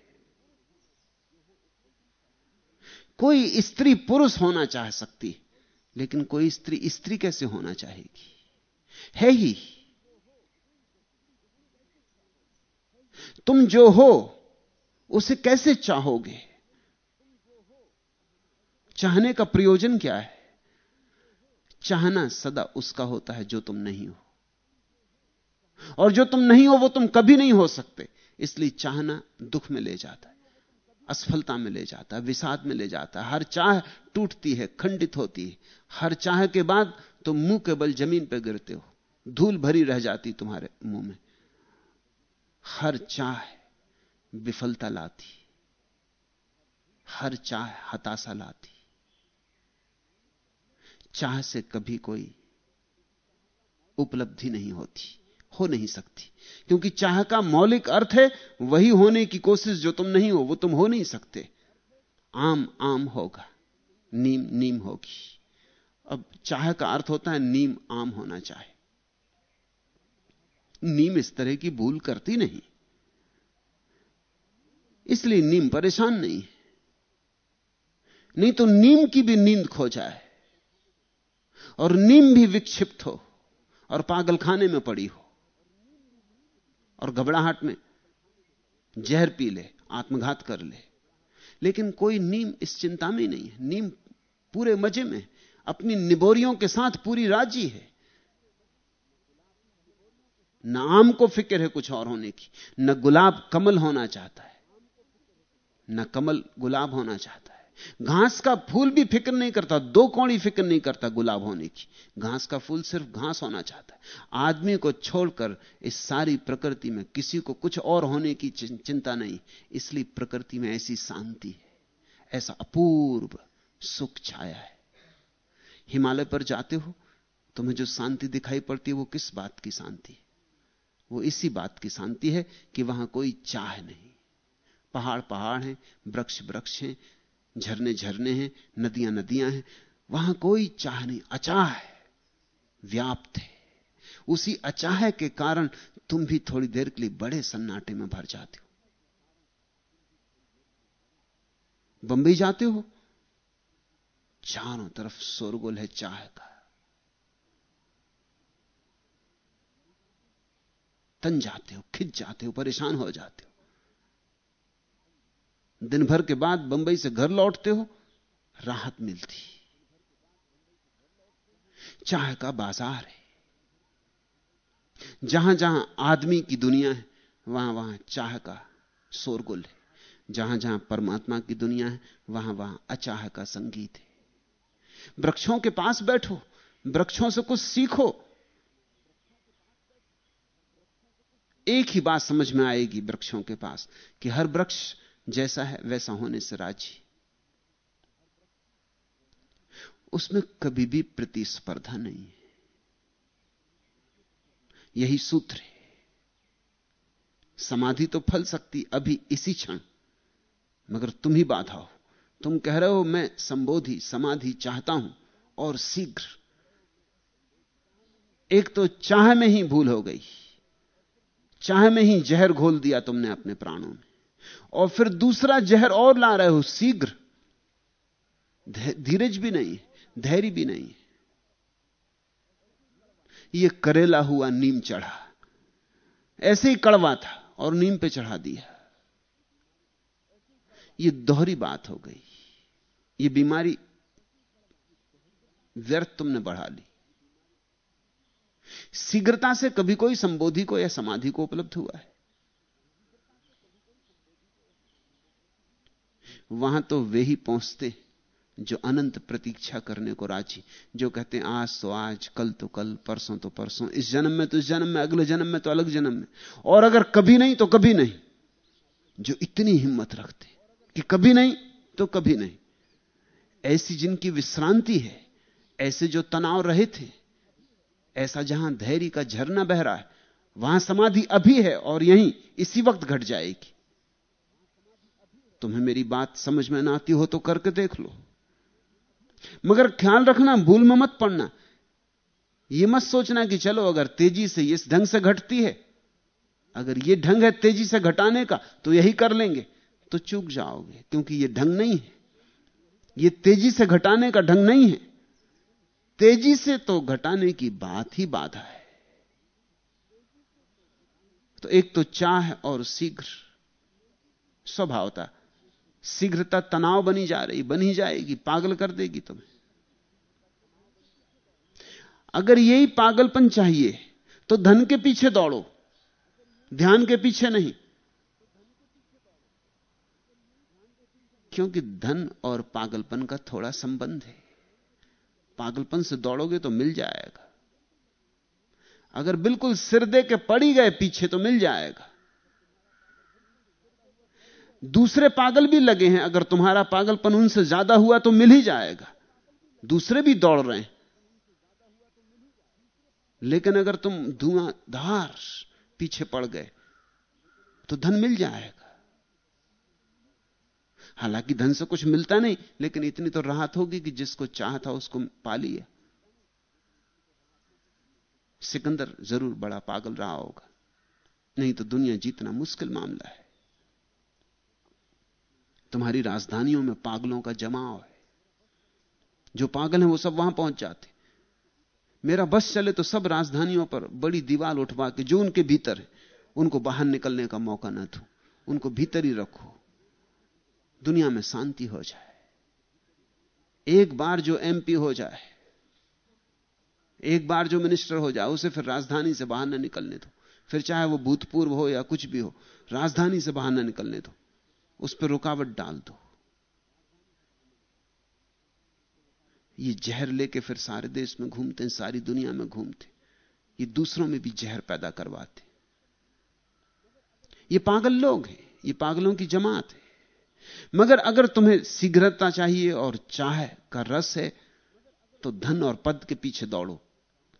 कोई स्त्री पुरुष होना चाह सकती, लेकिन कोई स्त्री स्त्री कैसे होना चाहेगी? है ही। तुम जो हो, उसे कैसे चाहोगे? चाहने का प्रयोजन क्या है? चाहना सदा उसका होता है जो तुम नहीं हो। और जो तुम नहीं हो, वो तुम कभी नहीं हो सकते। इसलिए चाहना दुख में ले जाता है, असफलता में ले जाता है, विषाद में ले जाता है। हर चाह टूटती है, खंडित होती है। हर चाह के बाद तुम मुँह के बल ज़मीन पर गिरते हो। धूल भरी रह जाती तुम्हारे मुँह में। हर चाह विफलता लाती हर चाह हताशा लाती चाह से कभी कोई उपलब्धि नहीं होती, हो नहीं सकती। क्योंकि चाह का मौलिक अर्थ है, वही होने की कोशिश जो तुम नहीं हो, वो तुम हो नहीं सकते। आम आम होगा, नीम नीम होगी। अब चाह का अर्थ होता है, नीम, आम होना चाहे। नीम इस तरह की भूल करती नहीं। इसलिए नीम परेशान नहीं है। नहीं तो नीम की भी नींद खो जाए। और नीम भी विक्षिप्त हो और पागल खाने में पड़ी हो और घबराहट में जहर पी ले, आत्मघात कर ले। लेकिन कोई नीम इस चिंता में नहीं है। नीम पूरे मज़े में अपनी निबोरियों के साथ पूरी राज़ी है। न आम को फ़िक्र है कुछ और होने की, न गुलाब कमल होना चाहता है, न कमल गुलाब होना चाहता है। घास का फूल भी फ़िक्र नहीं करता, दो कौड़ी फ़िक्र नहीं करता गुलाब होने की। घास का फूल सिर्फ़ घास होना चाहता है। आदमी को छोड़कर इस सारी प्रकृति में किसी को कुछ और होने की चिंता नहीं, इसलिए प्रकृति में ऐसी शांति है, ऐसा अपूर्व सुख छाया है। हिमालय पर जाते हो, तुम्हें जो शांति दिखाई पड़ती है वो किस बात की शांति वो इसी बात की शांति है कि वहाँ कोई चाह नहीं। पहाड़ पहाड़ हैं वृक्ष वृक्ष हैं झरने झरने हैं नदियाँ नदियाँ हैं, वहाँ कोई चाह नहीं, अचाह है, व्याप्त है। उसी अचाह के कारण तुम भी थोड़ी देर के लिए बड़े सन्नाटे में भर जाते हो। बंबई जाते हो? चारों तरफ़ शोरगुल है चाह का। तन जाते हो, खिंच जाते हो, परेशान हो जाते हो। दिन भर के बाद बंबई से घर लौटते हो, राहत मिलती। चाह का बाज़ार है। जहाँ जहाँ आदमी की दुनिया है वहाँ वहाँ चाह का शोरगुल है। जहाँ जहाँ परमात्मा की दुनिया है वहाँ वहाँ अचाह का संगीत है। वृक्षों के पास बैठो, वृक्षों से कुछ सीखो। एक ही बात समझ में आएगी वृक्षों के पास, कि हर वृक्ष जैसा है, वैसा होने से राज़ी। उसमें कभी भी प्रतिस्पर्धा नहीं है। यही सूत्र है। समाधि तो फल सकती, अभी इसी क्षण। मगर तुम ही बाधा हो। तुम कह रहे हो, मैं संबोधि, समाधि चाहता हूँ, और शीघ्र। एक तो चाह में ही भूल हो गई। चाह में ही जहर घोल दिया तुमने अपने प्राणों में। और फिर दूसरा जहर और ला रहे हो शीघ्र धीरज भी नहीं, धैर्य भी नहीं। यह करेला हुआ नीम चढ़ा। ऐसे ही कड़वा था और नीम पे चढ़ा दिया। यह दोहरी बात हो गई। यह बीमारी व्यर्थ तुमने बढ़ा ली। शीघ्रता से कभी कोई संबोधि को या समाधि को उपलब्ध हुआ है। वहाँ तो वे ही पहुँचते जो अनंत प्रतीक्षा करने को राज़ी, जो कहते हैं, आज तो आज, कल तो कल, परसों तो परसों, इस जन्म में तो इस जन्म में, अगले जन्म में तो अलग जन्म में। और अगर कभी नहीं तो कभी नहीं। जो इतनी हिम्मत रखते कि कभी नहीं तो कभी नहीं। ऐसी जिनकी विश्रांति है, ऐसे जो तनाव रहे थे ऐसा जहाँ धैर्य का झरना बह रहा है, वहाँ समाधि अभी है और यहीं इसी वक्त घट जाएगी। तुम्हें मेरी बात समझ में ना आती हो तो करके देख लो। मगर ख्याल रखना, भूल में मत पड़ना। यह मत सोचना कि चलो, अगर तेज़ी से इस ढंग से घटती है, अगर यह ढंग है तेज़ी से घटाने का तो यही कर लेंगे। तो चूक जाओगे, क्योंकि यह ढंग नहीं है। यह तेज़ी से घटाने का ढंग नहीं है। तेज़ी से तो घटाने की बात ही बाधा है। तो एक तो चाह और शीघ्र, स्वभावता शीघ्रता तनाव बनी जा रही, बनी जाएगी, पागल कर देगी तुम्हें। अगर यही पागलपन चाहिए तो धन के पीछे दौड़ो, ध्यान के पीछे नहीं। क्योंकि धन और पागलपन का थोड़ा संबंध है। पागलपन से दौड़ोगे तो मिल जाएगा। अगर बिल्कुल सिर दे के पड़ी गए पीछे तो मिल जाएगा। दूसरे पागल भी लगे हैं, अगर तुम्हारा पागलपन उनसे ज़्यादा हुआ तो मिल ही जाएगा। दूसरे भी दौड़ रहे हैं। लेकिन अगर तुम धुआंधार पीछे पड़ गए तो धन मिल जाएगा। हालाँकि धन से कुछ मिलता नहीं, लेकिन इतनी तो राहत होगी कि जिसको चाह था उसको पा लिया। सिकंदर ज़रूर बड़ा पागल रहा होगा, नहीं तो दुनिया जीतना मुश्किल मामला है। तुम्हारी राजधानियों में पागलों का जमाव है। जो पागल हैं वो सब वहाँ पहुँच जाते। मेरा बस चले तो सब राजधानियों पर बड़ी दीवार उठवा के जो उनके भीतर है, उनको बाहर निकलने का मौका ना दो। उनको भीतर ही रखो। दुनिया में शांति हो जाए। एक बार जो एमपी हो जाए, एक बार जो मिनिस्टर हो जाए, उसे फिर राजधानी से बाहर ना निकलने दो। फिर चाहे वो भूतपूर्व हो या कुछ भी हो, राजधानी से बाहर ना निकलने दो। उस पर रुकावट डाल दो। ये जहर लेके फिर सारे देश में घूमते हैं, सारी दुनिया में घूमते ये दूसरों में भी जहर पैदा करवाते ये पागल लोग हैं, ये पागलों की जमात है। मगर अगर तुम्हें शीघ्रता चाहिए और चाह का रस है तो धन और पद के पीछे दौड़ो,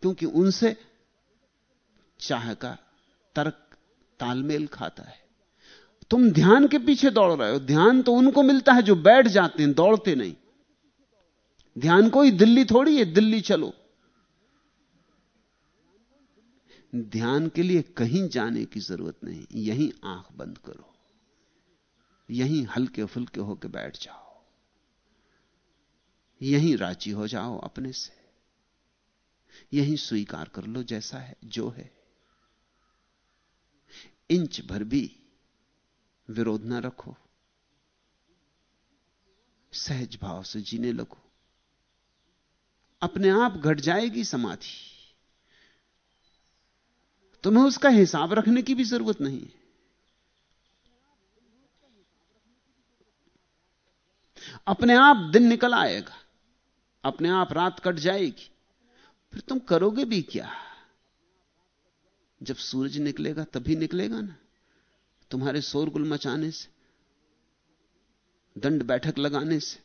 क्योंकि उनसे चाह का तर्क तालमेल खाता है। तुम ध्यान के पीछे दौड़ रहे हो। ध्यान तो उनको मिलता है जो बैठ जाते हैं, दौड़ते नहीं। ध्यान कोई दिल्ली थोड़ी है, दिल्ली चलो। ध्यान के लिए कहीं जाने की ज़रूरत नहीं, यहीं आँख बंद करो। यहीं हल्के फुल्के होकर बैठ जाओ। यहीं राज़ी हो जाओ अपने से। यहीं स्वीकार कर लो जैसा है, जो है। इंच भर भी विरोध ना रखो। सहज भाव से जीने लगो। अपने आप घट जाएगी समाधि। तुम्हें उसका हिसाब रखने की भी ज़रूरत नहीं है। अपने आप दिन निकल आएगा। अपने आप रात कट जाएगी। फिर तुम करोगे भी क्या? जब सूरज निकलेगा तभी निकलेगा ना। तुम्हारे शोरगुल मचाने से, दंड बैठक लगाने से,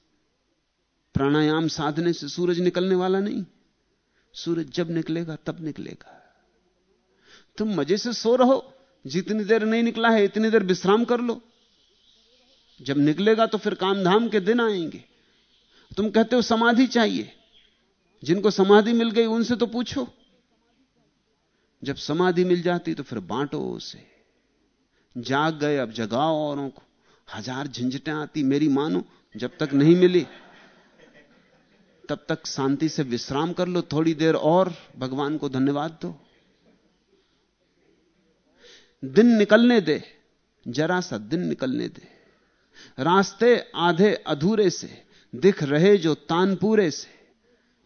प्राणायाम साधने से सूरज निकलने वाला नहीं। सूरज जब निकलेगा, तब निकलेगा। तुम मज़े से सो रहो, जितनी देर नहीं निकला है, इतनी देर विश्राम कर लो। जब निकलेगा तो फिर कामधाम के दिन आएँगे। तुम कहते हो, समाधि चाहिए। जिनको समाधि मिल गई, उनसे तो पूछो। जब समाधि मिल जाती तो फिर बांटो उसे। जाग गए, अब जगाओ औरों को। हज़ार झंझटें आती, मेरी मानो, जब तक नहीं मिली, तब तक शांति से विश्राम कर लो, थोड़ी देर और भगवान को धन्यवाद दो। दिन निकलने दे, जरा सा दिन निकलने दे। रास्ते आधे अधूरे से, दिख रहे जो तानपूरे से,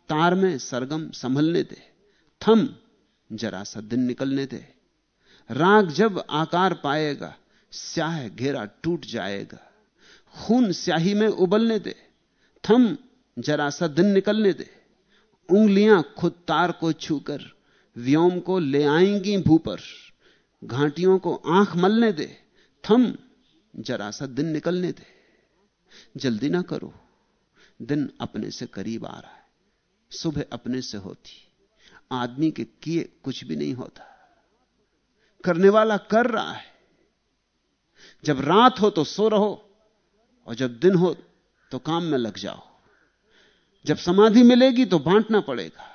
तार में सरगम संभलने दे। थम, जरा सा दिन निकलने दे। राग जब आकार पाएगा, स्याह घेरा टूट जाएगा। खून स्याही में उबलने दे, थम जरा सा दिन निकलने दे। उंगलियाँ खुद तार को छूकर, व्योम को ले आएँगी भूपर घाटियों को आँख मलने दे, थम जरा सा दिन निकलने दे। जल्दी ना करो, दिन अपने से करीब आ रहा है, सुबह अपने से होती। आदमी के किए कुछ भी नहीं होता। करने वाला कर रहा है। जब रात हो तो सो रहो, और जब दिन हो तो काम में लग जाओ। जब समाधि मिलेगी तो बांटना पड़ेगा,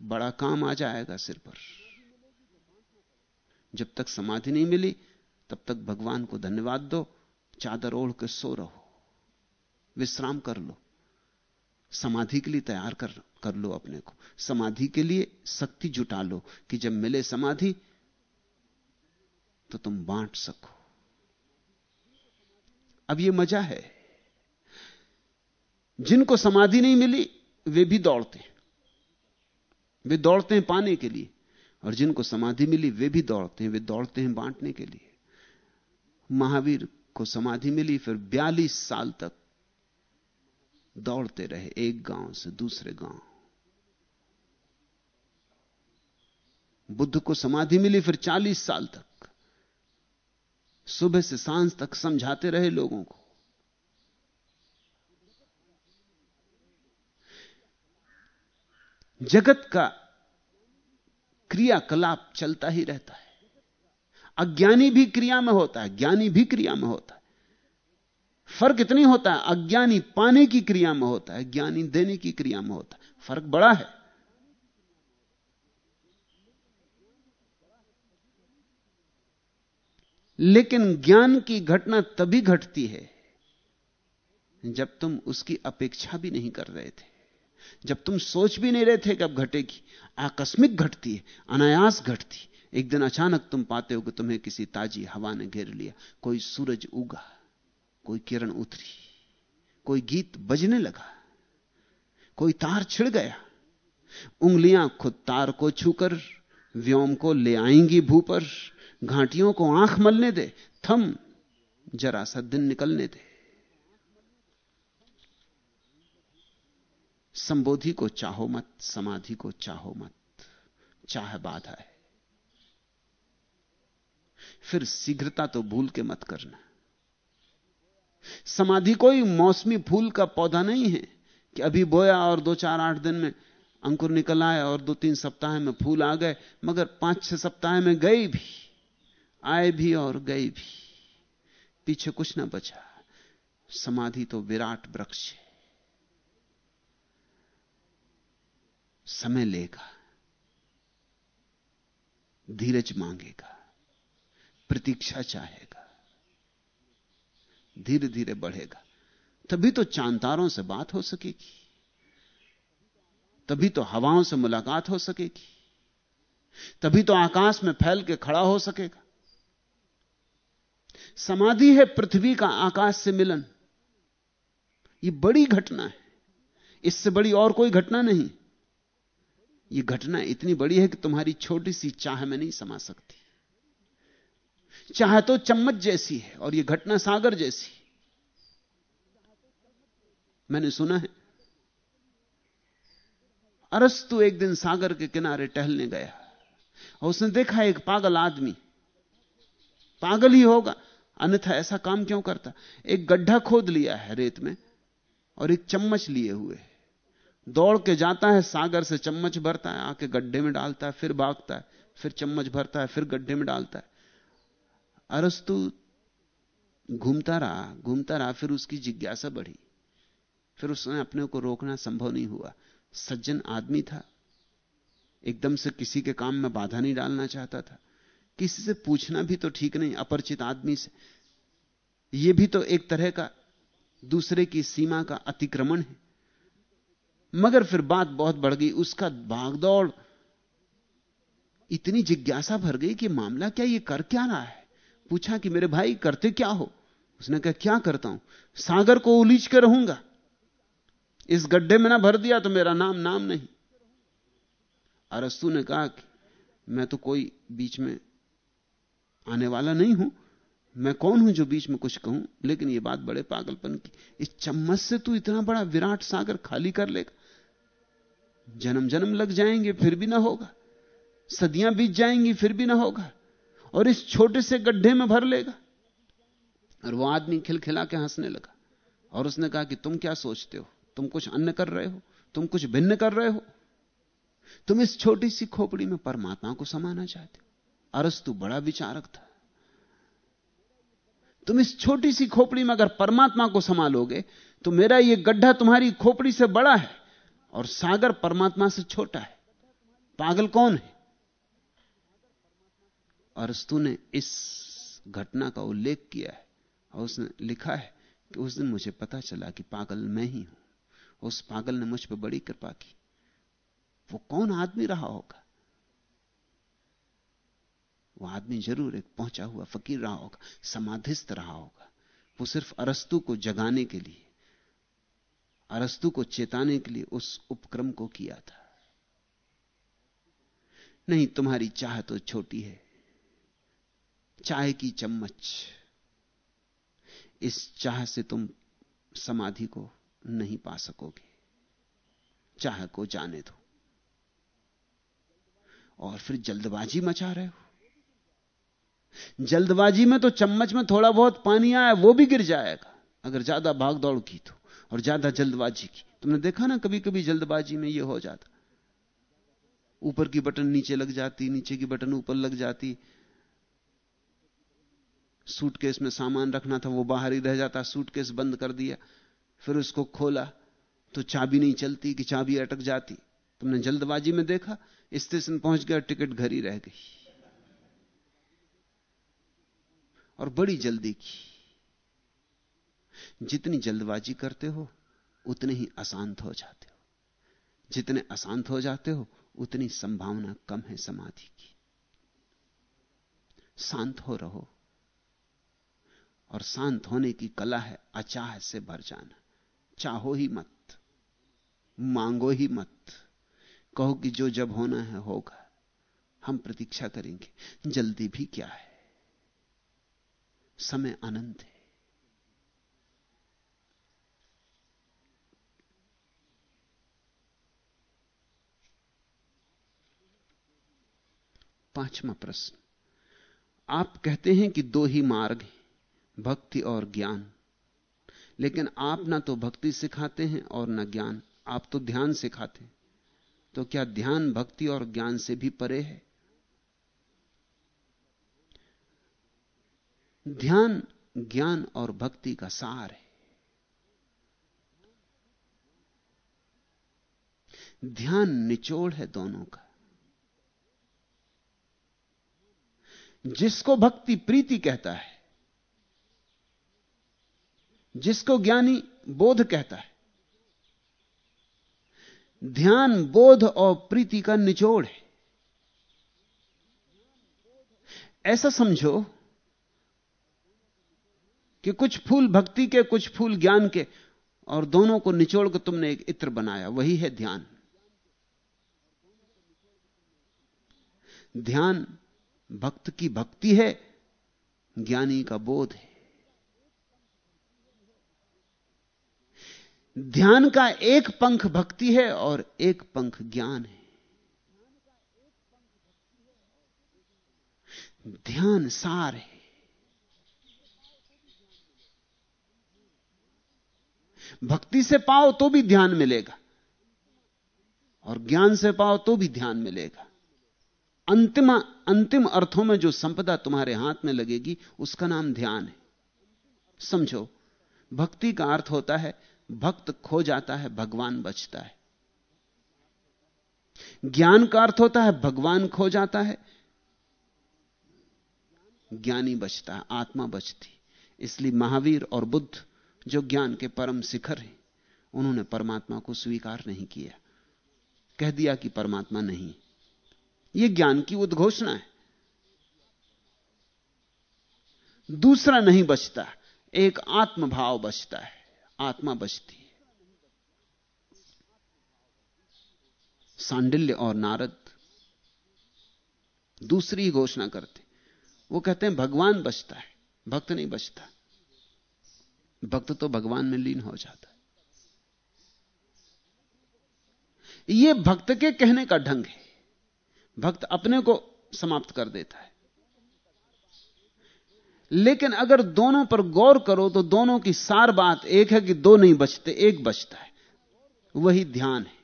बड़ा काम आ जाएगा सिर पर। जब तक समाधि नहीं मिली, तब तक भगवान को धन्यवाद दो, चादर ओढ़ के सो रहो, विश्राम कर लो, समाधि के लिए तैयार कर कर लो अपने को। समाधि के लिए शक्ति जुटा लो कि जब मिले समाधि तो तुम बांट सको। अब यह मज़ा है। जिनको समाधि नहीं मिली, वे भी दौड़ते वे दौड़ते हैं पाने के लिए। और जिनको समाधि मिली, वे भी दौड़ते हैं। वे दौड़ते हैं बांटने के लिए। महावीर को समाधि मिली, फिर बयालीस साल तक दौड़ते रहे, एक गाँव से दूसरे गाँव। बुद्ध को समाधि मिली, फिर चालीस साल तक। सुबह से साँझ तक समझाते रहे लोगों को। जगत का क्रियाकलाप चलता ही रहता है। अज्ञानी भी क्रिया में होता है, ज्ञानी भी क्रिया में होता है। फ़र्क इतनी होता है, अज्ञानी पाने की क्रिया में होता है, ज्ञानी देने की क्रिया में होता है। फ़र्क बड़ा है। लेकिन ज्ञान की घटना तभी घटती है जब तुम उसकी अपेक्षा भी नहीं कर रहे थे। जब तुम सोच भी नहीं रहे थे कि अब घटेगी। आकस्मिक घटती है, अनायास घटती। एक दिन अचानक तुम पाते हो कि तुम्हें किसी ताजी हवा ने घेर लिया। कोई सूरज उगा, कोई किरण उतरी, कोई गीत बजने लगा, कोई तार छिड़ गया। उंगलियाँ खुद तार को छूकर, व्योम को ले आएँगी भू पर घाटियों को आँख मलने दे, थम जरा सा दिन निकलने दे। संबोधि को चाहो मत, समाधि को चाहो मत, चाह बाधा है फिर शीघ्रता तो भूल के मत करना। समाधि कोई मौसमी फूल का पौधा नहीं है कि अभी बोया और दो चार आठ दिन में अंकुर निकल आए और दो तीन सप्ताह में फूल आ गए, मगर पाँच छह सप्ताह में गए भी। आए भी और गए भी। पीछे कुछ ना बचा। समाधि तो विराट वृक्ष है। समय लेगा। धीरज मांगेगा। प्रतीक्षा चाहेगा। धीरे धीरे बढ़ेगा। तभी तो चांतारों से बात हो सकेगी। तभी तो हवाओं से मुलाकात हो सकेगी। तभी तो आकाश में फैल के खड़ा हो सकेगा। समाधि है पृथ्वी का आकाश से मिलन। यह बड़ी घटना है। इससे बड़ी और कोई घटना नहीं। यह घटना इतनी बड़ी है कि तुम्हारी छोटी सी चाह में नहीं समा सकती। चाह तो चम्मच जैसी है और यह घटना सागर जैसी मैंने सुना है, अरस्तु एक दिन सागर के किनारे टहलने गया और उसने देखा एक पागल आदमी। पागल ही होगा। अन्यथा ऐसा काम क्यों करता? एक गड्ढा खोद लिया है रेत में और एक चम्मच लिए हुए दौड़ के जाता है, सागर से चम्मच भरता है, आके गड्ढे में डालता है, फिर भागता है, फिर चम्मच भरता है, फिर गड्ढे में डालता है। अरस्तु घूमता रहा घूमता रहा, फिर उसकी जिज्ञासा बढ़ी। फिर उसने अपने को रोकना संभव नहीं हुआ। सज्जन आदमी था। एकदम से किसी के काम में बाधा नहीं डालना चाहता था। किसी से पूछना भी तो ठीक नहीं, अपरिचित आदमी से। यह भी तो एक तरह का, दूसरे की सीमा का अतिक्रमण है। मगर फिर बात बहुत बढ़ गई, उसका भागदौड़। इतनी जिज्ञासा भर गई कि मामला क्या ये कर क्या रहा है? पूछा कि मेरे भाई, करते क्या हो? उसने कहा, क्या करता हूँ? सागर को उलीच के रहूँगा। इस गड्ढे में ना भर दिया तो मेरा नाम नाम नहीं। अरस्तु ने कहा कि मैं तो कोई बीच में आने वाला नहीं हूँ। मैं कौन हूँ जो बीच में कुछ कहूँ? लेकिन यह बात बड़े पागलपन की। इस चम्मच से तू इतना बड़ा विराट सागर खाली कर लेगा। जन्म जन्म लग जाएँगे, फिर भी ना होगा। सदियाँ बीत जाएँगी, फिर भी ना होगा। और इस छोटे से गड्ढे में भर लेगा। और वो आदमी खिलखिला के हंसने लगा। और उसने कहा कि तुम क्या सोचते हो? तुम कुछ अन्य कर रहे हो? तुम कुछ भिन्न कर रहे हो? तुम इस छोटी सी खोपड़ी में परमात्मा को समाना चाहते हो? अरस्तु बड़ा विचारक था। तुम इस छोटी सी खोपड़ी में अगर परमात्मा को संभालोगे तो मेरा यह गड्ढा तुम्हारी खोपड़ी से बड़ा है और सागर परमात्मा से छोटा है। पागल कौन है? अरस्तु ने इस घटना का उल्लेख किया है और उसने लिखा है कि उस दिन मुझे पता चला कि पागल मैं ही हूँ। उस पागल ने मुझ पर बड़ी कृपा की। वो कौन आदमी रहा होगा? वो आदमी ज़रूर एक पहुँचा हुआ फकीर रहा होगा, समाधिस्थ रहा होगा। वो सिर्फ़ अरस्तु को जगाने के लिए, अरस्तु को चेताने के लिए उस उपक्रम को किया था। नहीं, तुम्हारी चाह तो छोटी है। चाय की चम्मच। इस चाह से तुम समाधि को नहीं पा सकोगे। चाह को जाने दो। और फिर जल्दबाजी मचा रहे हो। जल्दबाजी में तो चम्मच में थोड़ा बहुत पानी आया, वो भी गिर जाएगा। अगर ज़्यादा भाग दौड़ की तो और ज़्यादा जल्दबाजी की। तुमने देखा ना कभी कभी जल्दबाजी में यह हो जाता। ऊपर की बटन नीचे लग जाती, नीचे की बटन ऊपर लग जाती। सूटकेस में सामान रखना था, वो बाहर ही रह जाता, सूटकेस बंद कर दिया, फिर उसको खोला तो चाबी नहीं चलती कि चाबी अटक जाती। तुमने जल्दबाजी में देखा, स्टेशन पहुँच गया, टिकट घर ही रह गई। और बड़ी जल्दी की। जितनी जल्दबाजी करते हो, उतने ही अशांत हो जाते हो। जितने अशांत हो जाते हो, उतनी संभावना कम है समाधि की। शांत हो रहो। और शांत होने की कला है अचाह से भर जाना। चाहो ही मत। मांगो ही मत। कहो कि जो जब होना है, होगा। हम प्रतीक्षा करेंगे, जल्दी भी क्या है? समय अनंत है। पांचवा प्रश्न। आप कहते हैं कि दो ही मार्ग हैं, भक्ति और ज्ञान। लेकिन आप ना तो भक्ति सिखाते हैं और ना ज्ञान। आप तो ध्यान सिखाते हैं। तो क्या ध्यान भक्ति और ज्ञान से भी परे है? ध्यान, ज्ञान और भक्ति का सार है। ध्यान निचोड़ है दोनों का। जिसको भक्ति प्रीति कहता है, जिसको ज्ञानी बोध कहता है, ध्यान, बोध और प्रीति का निचोड़ है। ऐसा समझो कि कुछ फूल भक्ति के, कुछ फूल ज्ञान के, और दोनों को निचोड़ कर तुमने एक इत्र बनाया। वही है ध्यान। ध्यान भक्त की भक्ति है, ज्ञानी का बोध है। ध्यान का एक पंख भक्ति है और एक पंख ज्ञान है। ध्यान सार है। भक्ति से पाओ तो भी ध्यान मिलेगा। और ज्ञान से पाओ तो भी ध्यान मिलेगा। अंतिम अंतिम अर्थों में जो संपदा तुम्हारे हाथ में लगेगी, उसका नाम ध्यान है। समझो, भक्ति का अर्थ होता है, भक्त खो जाता है, भगवान बचता है। ज्ञान का अर्थ होता है, भगवान खो जाता है। ज्ञानी बचता है, आत्मा बचती। इसलिए महावीर और बुद्ध जो ज्ञान के परम शिखर हैं, उन्होंने परमात्मा को स्वीकार नहीं किया। कह दिया कि परमात्मा नहीं। यह ज्ञान की उद्घोषणा है। दूसरा नहीं बचता, एक आत्मभाव बचता है, आत्मा बचती है। सांडिल्य और नारद दूसरी घोषणा करते। वो कहते हैं, भगवान बचता है, भक्त नहीं बचता। भक्त तो भगवान में लीन हो जाता है। यह भक्त के कहने का ढंग है। भक्त अपने को समाप्त कर देता है। लेकिन अगर दोनों पर गौर करो तो दोनों की सार बात एक है कि दो नहीं बचते, एक बचता है। वही ध्यान है।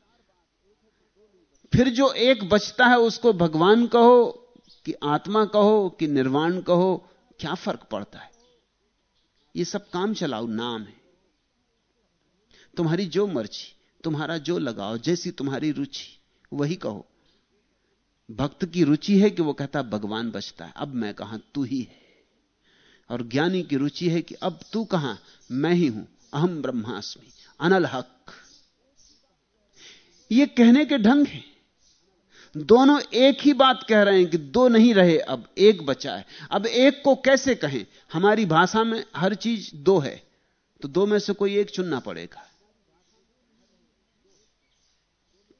फिर जो एक बचता है उसको भगवान कहो कि आत्मा कहो कि निर्वाण कहो, क्या फ़र्क पड़ता है? ये सब काम चलाओ, नाम है। तुम्हारी जो मर्ज़ी, तुम्हारा जो लगाओ जैसी तुम्हारी रुचि, वही कहो। भक्त की रुचि है कि वो कहता, भगवान बचता है, अब मैं कहा, तू ही है। और ज्ञानी की रुचि है कि, अब तू कहाँ, मैं ही हूँ, अहम ब्रह्मास्मि, अनल हक। ये कहने के ढंग है। दोनों एक ही बात कह रहे हैं कि दो नहीं रहे, अब एक बचा है। अब एक को कैसे कहें? हमारी भाषा में हर चीज़ दो है तो दो में से कोई एक चुनना पड़ेगा।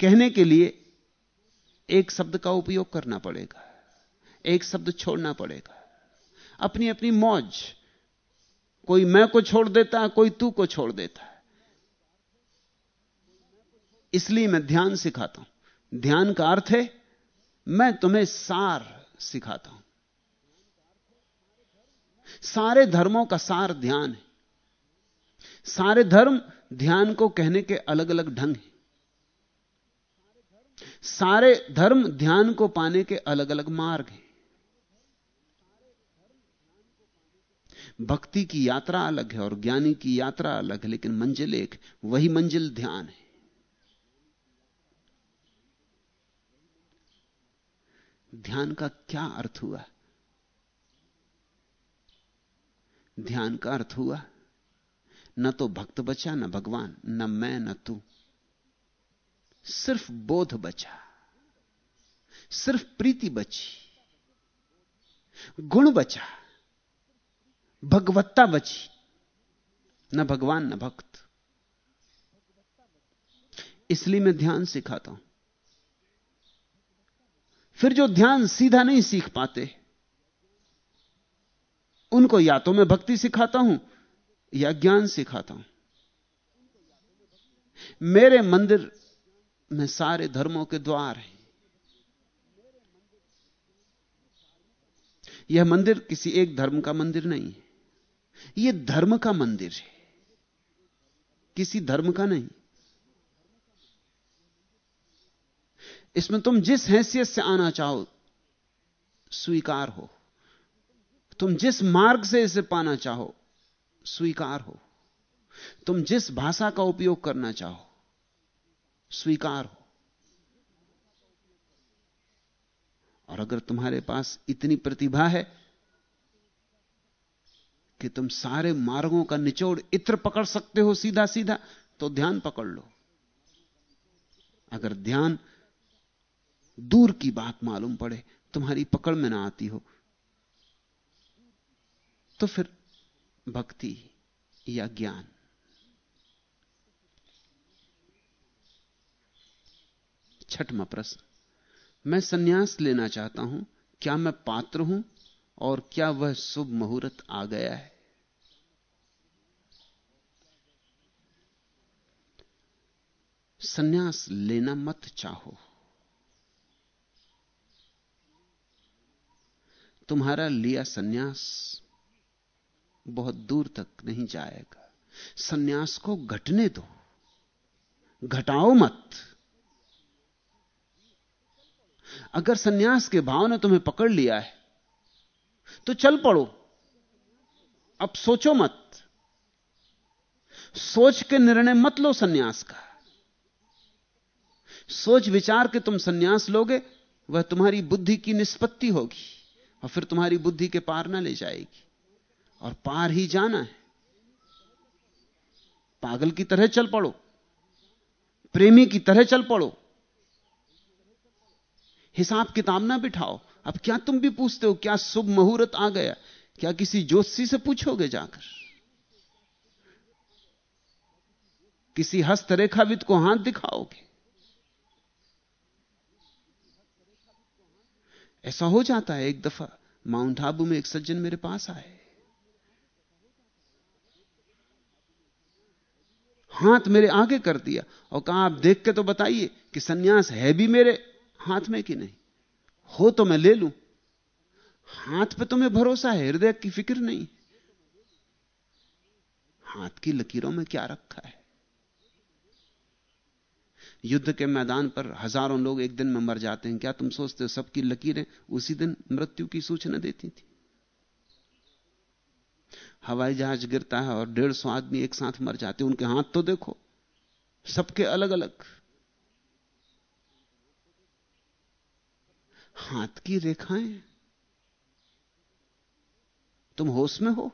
कहने के लिए एक शब्द का उपयोग करना पड़ेगा, एक शब्द छोड़ना पड़ेगा। अपनी अपनी मौज, कोई मैं को छोड़ देता है कोई तू को छोड़ देता। है इसलिए मैं ध्यान सिखाता हूँ। ध्यान का अर्थ है, मैं तुम्हें सार सिखाता हूँ। सारे धर्मों का सार ध्यान है। सारे धर्म ध्यान को कहने के अलग अलग ढंग हैं। सारे धर्म ध्यान को पाने के अलग अलग मार्ग हैं। भक्ति की यात्रा अलग है और ज्ञानी की यात्रा अलग है, लेकिन मंजिल एक, वही मंजिल ध्यान है। ध्यान का क्या अर्थ हुआ? ध्यान का अर्थ हुआ, न तो भक्त बचा, न भगवान, न मैं, न तू। सिर्फ़ बोध बचा, सिर्फ़ प्रीति बची, गुण बचा, भगवत्ता बची, न भगवान, न भक्त। इसलिए मैं ध्यान सिखाता हूँ। फिर जो ध्यान सीधा नहीं सीख पाते, उनको या तो मैं भक्ति सिखाता हूँ, या ज्ञान सिखाता हूँ। मेरे मंदिर में सारे धर्मों के द्वार हैं। यह मंदिर किसी एक धर्म का मंदिर नहीं है। यह धर्म का मंदिर है। किसी धर्म का नहीं। इसमें तुम जिस हैसियत से आना चाहो, स्वीकार हो। तुम जिस मार्ग से इसे पाना चाहो, स्वीकार हो। तुम जिस भाषा का उपयोग करना चाहो, स्वीकार हो। और अगर तुम्हारे पास इतनी प्रतिभा है कि तुम सारे मार्गों का निचोड़ इत्र पकड़ सकते हो सीधा सीधा तो ध्यान पकड़ लो। अगर ध्यान दूर की बात मालूम पड़े, तुम्हारी पकड़ में ना आती हो। तो फिर भक्ति या ज्ञान। छठवा प्रश्न, मैं सन्यास लेना चाहता हूँ, क्या मैं पात्र हूँ, और क्या वह शुभ मुहूर्त आ गया है? सन्यास लेना मत चाहो। तुम्हारा लिया सन्यास बहुत दूर तक नहीं जाएगा। सन्यास को घटने दो। घटाओ मत। अगर सन्यास के भाव ने तुम्हें पकड़ लिया है तो चल पड़ो। अब सोचो मत। सोच के निर्णय मत लो सन्यास का। सोच विचार के तुम सन्यास लोगे, वह तुम्हारी बुद्धि की निष्पत्ति होगी। और फिर तुम्हारी बुद्धि के पार ना ले जाएगी। और पार ही जाना है। पागल की तरह चल पड़ो। प्रेमी की तरह चल पड़ो। हिसाब किताब ना बिठाओ। अब क्या तुम भी पूछते हो, क्या शुभ मुहूर्त आ गया? क्या किसी जोशी से पूछोगे जाकर? किसी हस्तरेखाविद को हाथ दिखाओगे? ऐसा हो जाता है, एक दफ़ा माउंट आबू में एक सज्जन मेरे पास आए। हाथ मेरे आगे कर दिया और कहा, आप देख के तो बताइए कि सन्यास है भी मेरे हाथ में कि नहीं। हो तो मैं ले लूँ। हाथ पे तुम्हें भरोसा है, हृदय की फ़िक्र नहीं। हाथ की लकीरों में क्या रखा है? युद्ध के मैदान पर हज़ारों लोग एक दिन में मर जाते हैं। क्या तुम सोचते हो सबकी लकीरें उसी दिन मृत्यु की सूचना देती थी? हवाई जहाज़ गिरता है और डेढ़ सौ आदमी एक साथ मर जाते उनके हाथ तो देखो, सबके अलग अलग हाथ की रेखाएँ। तुम होश में हो,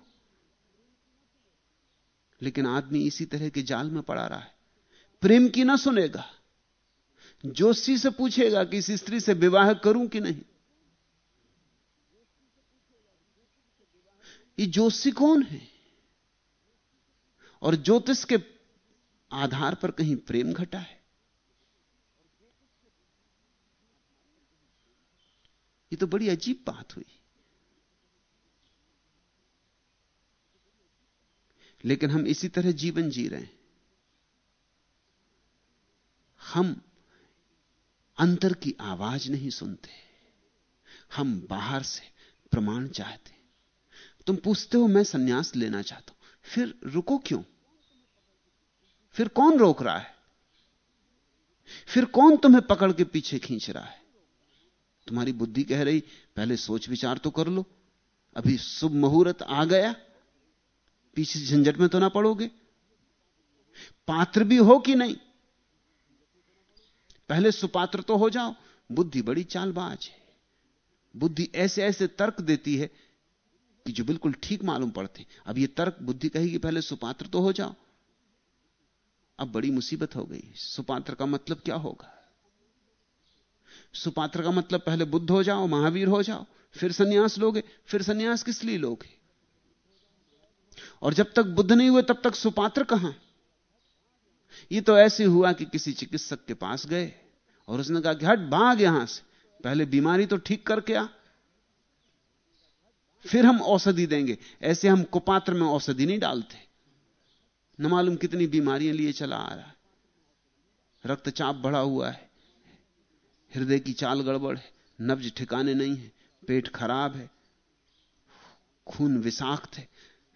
लेकिन आदमी इसी तरह के जाल में पड़ा रहा है। प्रेम की ना सुनेगा। जोशी से पूछेगा कि इस स्त्री से विवाह करूँ कि नहीं? ये जोशी कौन है? और ज्योतिष के आधार पर कहीं प्रेम घटा है? ये तो बड़ी अजीब बात हुई। लेकिन हम इसी तरह जीवन जी रहे हैं। हम अंतर की आवाज़ नहीं सुनते, हम बाहर से प्रमाण चाहते। तुम पूछते हो, मैं सन्यास लेना चाहता हूँ। फिर रुको क्यों? फिर कौन रोक रहा है? फिर कौन तुम्हें पकड़ के पीछे खींच रहा है? तुम्हारी बुद्धि कह रही, पहले सोच विचार तो कर लो। अभी शुभ मुहूर्त आ गया। पीछे झंझट में तो ना पड़ोगे। पात्र भी हो कि नहीं? पहले सुपात्र तो हो जाओ, बुद्धि बड़ी चालबाज है। बुद्धि ऐसे ऐसे तर्क देती है कि जो बिल्कुल ठीक मालूम पड़ते अब ये तर्क बुद्धि कहेगी, पहले सुपात्र तो हो जाओ। अब बड़ी मुसीबत हो गई। सुपात्र का मतलब क्या होगा? सुपात्र का मतलब पहले बुद्ध हो जाओ, महावीर हो जाओ, फिर सन्यास लोगे। फिर सन्यास किस लिए लोगे? और जब तक बुद्ध नहीं हुए, तब तक सुपात्र कहाँ? ये तो ऐसे हुआ कि किसी चिकित्सक के पास गए। और उसने कहा कि हट, भाग यहाँ से। पहले बीमारी तो ठीक करके आ, फिर हम औषधि देंगे। ऐसे हम कुपात्र में औषधि नहीं डालते। न मालूम कितनी बीमारियाँ लिए चला आ रहा है। रक्तचाप बढ़ा हुआ है। हृदय की चाल गड़बड़ है। नब्ज ठिकाने नहीं है। पेट खराब है। खून विषाक्त है।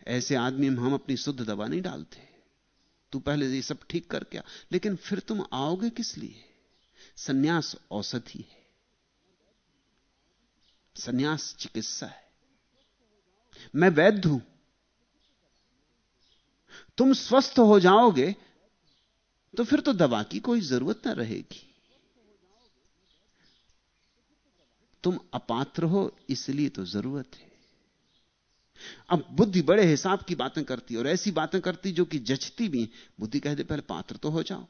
ऐसे आदमी में हम अपनी शुद्ध दवा नहीं डालते। तू पहले ये सब ठीक कर क्या लेकिन फिर तुम आओगे किस लिए? सन्यास औषधि है। सन्यास चिकित्सा है। मैं वैद्य हूँ। तुम स्वस्थ हो जाओगे तो फिर तो दवा की कोई ज़रूरत ना रहेगी। तुम अपात्र हो, इसलिए तो ज़रूरत है। अब बुद्धि बड़े हिसाब की बातें करती और ऐसी बातें करती जो कि जचती भी बुद्धि कह दे, पहले पात्र तो हो जाओ।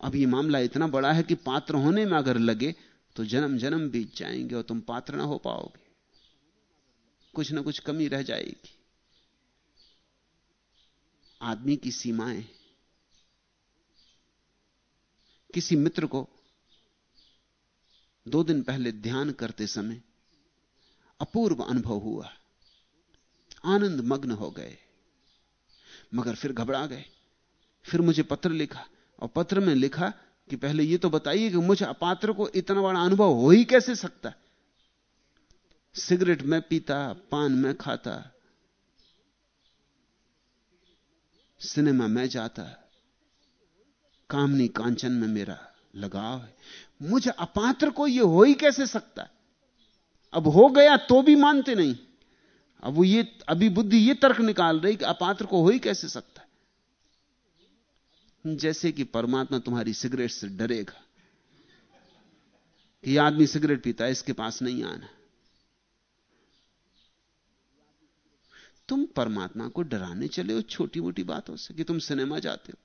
अब यह मामला इतना बड़ा है कि पात्र होने में अगर लगे तो जन्म जन्म बीत जाएँगे और तुम पात्र ना हो पाओगे। कुछ ना कुछ कमी रह जाएगी। आदमी की सीमाएँ, किसी मित्र को दो दिन पहले ध्यान करते समय अपूर्व अनुभव हुआ। आनंद मग्न हो गए, मगर फिर घबरा गए। फिर मुझे पत्र लिखा और पत्र में लिखा कि पहले यह तो बताइए कि मुझे अपात्र को इतना बड़ा अनुभव हो ही कैसे सकता? सिगरेट में पीता, पान में खाता, सिनेमा में जाता कामनी कांचन में मेरा लगाव है। मुझे अपात्र को यह हो ही कैसे सकता? अब हो गया तो भी मानते नहीं। अब वो ये, अभी बुद्धि ये तर्क निकाल रही कि अपात्र को हो ही कैसे सकता? है जैसे कि परमात्मा तुम्हारी सिगरेट से डरेगा। कि आदमी सिगरेट पीता है, इसके पास नहीं आना। तुम परमात्मा को डराने चले हो छोटी मोटी बातों से कि तुम सिनेमा जाते हो।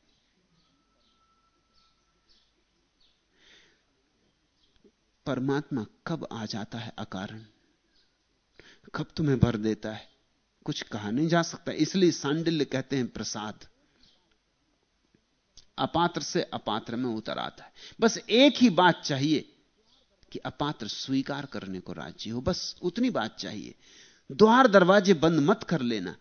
परमात्मा कब आ जाता है अकारण? कब तुम्हें भर देता है? कुछ कहा नहीं जा सकता। इसलिए सांडिल्य कहते हैं प्रसाद। अपात्र से अपात्र में उतर आता है। बस एक ही बात चाहिए कि अपात्र स्वीकार करने को राज़ी हो। बस उतनी बात चाहिए। द्वार दरवाजे बंद मत कर लेना।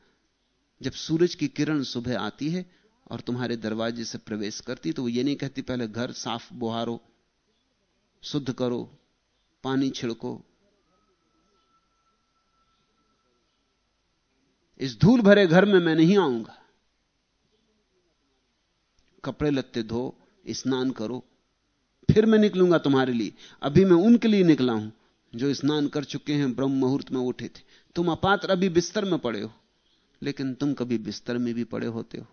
जब सूरज की किरण सुबह आती है और तुम्हारे दरवाजे से प्रवेश करती तो वो ये नहीं कहती, पहले घर साफ़ बुहारो, शुद्ध करो, पानी छिड़को। इस धूल भरे घर में मैं नहीं आऊँगा। कपड़े लत्ते धो, स्नान करो, फिर मैं निकलूँगा तुम्हारे लिए। अभी मैं उनके लिए निकला हूँ, जो स्नान कर चुके हैं, ब्रह्म मुहूर्त में उठे थे। तुम अपात्र अभी बिस्तर में पड़े हो, लेकिन तुम कभी बिस्तर में भी पड़े होते हो।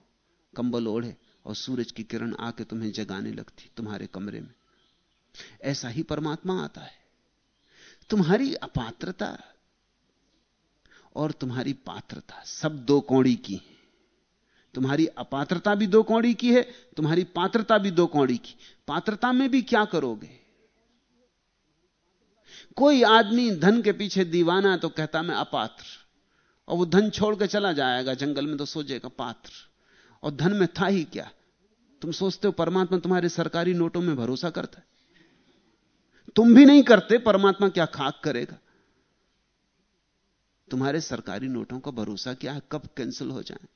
कंबल ओढ़े और सूरज की किरण आके तुम्हें जगाने लगती तुम्हारे कमरे में। ऐसा ही परमात्मा आता है। तुम्हारी अपात्रता और तुम्हारी पात्रता सब दो कौड़ी की है। तुम्हारी अपात्रता भी दो कौड़ी की है, तुम्हारी पात्रता भी दो कौड़ी की। पात्रता में भी क्या करोगे? कोई आदमी धन के पीछे दीवाना है तो कहता, मैं अपात्र। और वो धन छोड़ के चला जाएगा, जंगल में तो सोचेगा, पात्र। और धन में था ही क्या? तुम सोचते हो परमात्मा तुम्हारे सरकारी नोटों में भरोसा करता है? तुम भी नहीं करते, परमात्मा क्या खाक करेगा? तुम्हारे सरकारी नोटों का भरोसा क्या है? कब कैंसिल हो जाए?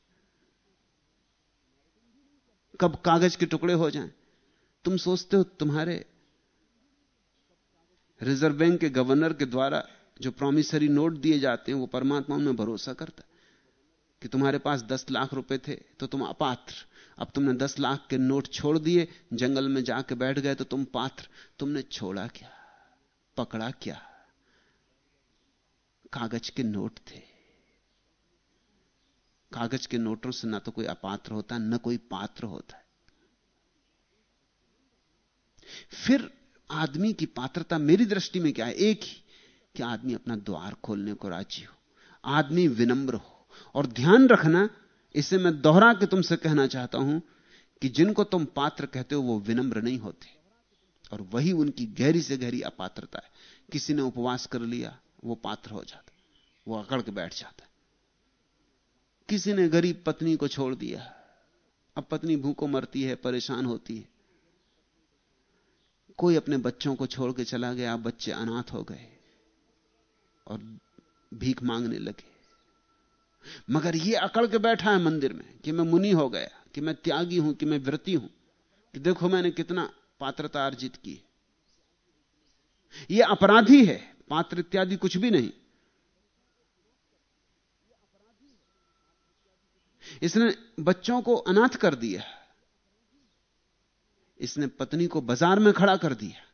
कब कागज़ के टुकड़े हो जाएँ? तुम सोचते हो तुम्हारे रिज़र्व बैंक के गवर्नर के द्वारा जो प्रॉमिसरी नोट दिए जाते हैं, वो परमात्मा उनमें भरोसा करता कि तुम्हारे पास दस लाख रुपए थे तो तुम अपात्र। अब तुमने दस लाख के नोट छोड़ दिए, जंगल में जाके बैठ गए तो तुम पात्र। तुमने छोड़ा क्या? पकड़ा क्या? कागज़ के नोट थे। कागज़ के नोटों से ना तो कोई अपात्र होता, न कोई पात्र होता है। फिर आदमी की पात्रता मेरी दृष्टि में क्या है? एक ही, कि आदमी अपना द्वार खोलने को राज़ी हो। आदमी विनम्र हो। और ध्यान रखना, इसे मैं दोहरा के तुमसे कहना चाहता हूँ, कि जिनको तुम पात्र कहते हो, वो विनम्र नहीं होते। और वही उनकी गहरी से गहरी अपात्रता है। किसी ने उपवास कर लिया, वो पात्र हो जाता वो अकड़ के बैठ जाता किसी ने गरीब पत्नी को छोड़ दिया। अब पत्नी भूखों मरती है, परेशान होती है। कोई अपने बच्चों को छोड़ के चला गया बच्चे अनाथ हो गए और भीख मांगने लगे। मगर यह अकड़ के बैठा है मंदिर में कि मैं मुनि हो गया, कि मैं त्यागी हूँ, कि मैं व्रती हूँ, कि देखो मैंने कितना पात्रता अर्जित की। यह अपराधी है, पात्र इत्यादि कुछ भी नहीं। इसने बच्चों को अनाथ कर दिया इसने पत्नी को बाज़ार में खड़ा कर दिया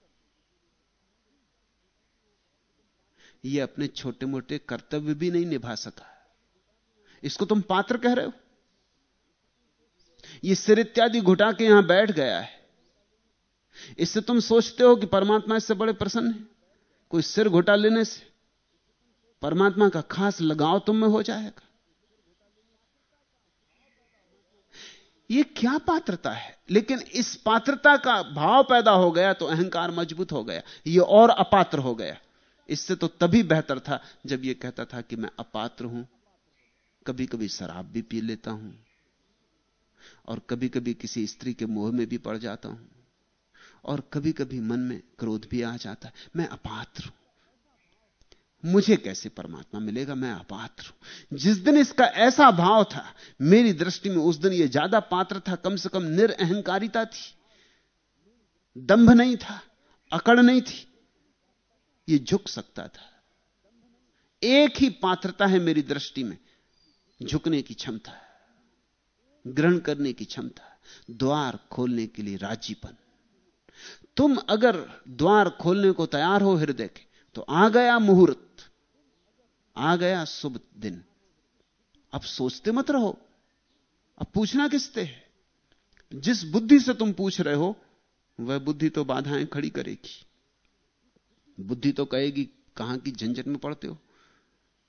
यह अपने छोटे मोटे कर्तव्य भी नहीं निभा सका इसको तुम पात्र कह रहे हो? यह सिर इत्यादि घुटा के यहाँ बैठ गया है। इससे तुम सोचते हो कि परमात्मा इससे बड़े प्रसन्न है? कोई सिर घुटा लेने से परमात्मा का खास लगाव तुम में हो जाएगा। यह क्या पात्रता है? लेकिन इस पात्रता का भाव पैदा हो गया तो अहंकार मज़बूत हो गया। यह और अपात्र हो गया। इससे तो तभी बेहतर था जब यह कहता था कि मैं अपात्र हूँ। कभी कभी शराब भी पी लेता हूँ। और कभी कभी किसी स्त्री के मोह में भी पड़ जाता हूँ। और कभी कभी मन में क्रोध भी आ जाता है। मैं अपात्र हूँ। मुझे कैसे परमात्मा मिलेगा? मैं अपात्र हूँ। जिस दिन इसका ऐसा भाव था, मेरी दृष्टि में उस दिन यह ज़्यादा पात्र था, कम से कम निरअहकारिता थी। दंभ नहीं था, अकड़ नहीं थी। यह झुक सकता था। एक ही पात्रता है मेरी दृष्टि में, झुकने की क्षमता। ग्रहण करने की क्षमता। द्वार खोलने के लिए राजीपन। तुम अगर द्वार खोलने को तैयार हो हृदय के तो आ गया मुहूर्त। आ गया शुभ दिन। अब सोचते मत रहो। अब पूछना किसते है? जिस बुद्धि से तुम पूछ रहे हो, वह बुद्धि तो बाधाएँ खड़ी करेगी। बुद्धि तो कहेगी, कहाँ की झंझट में पड़ते हो?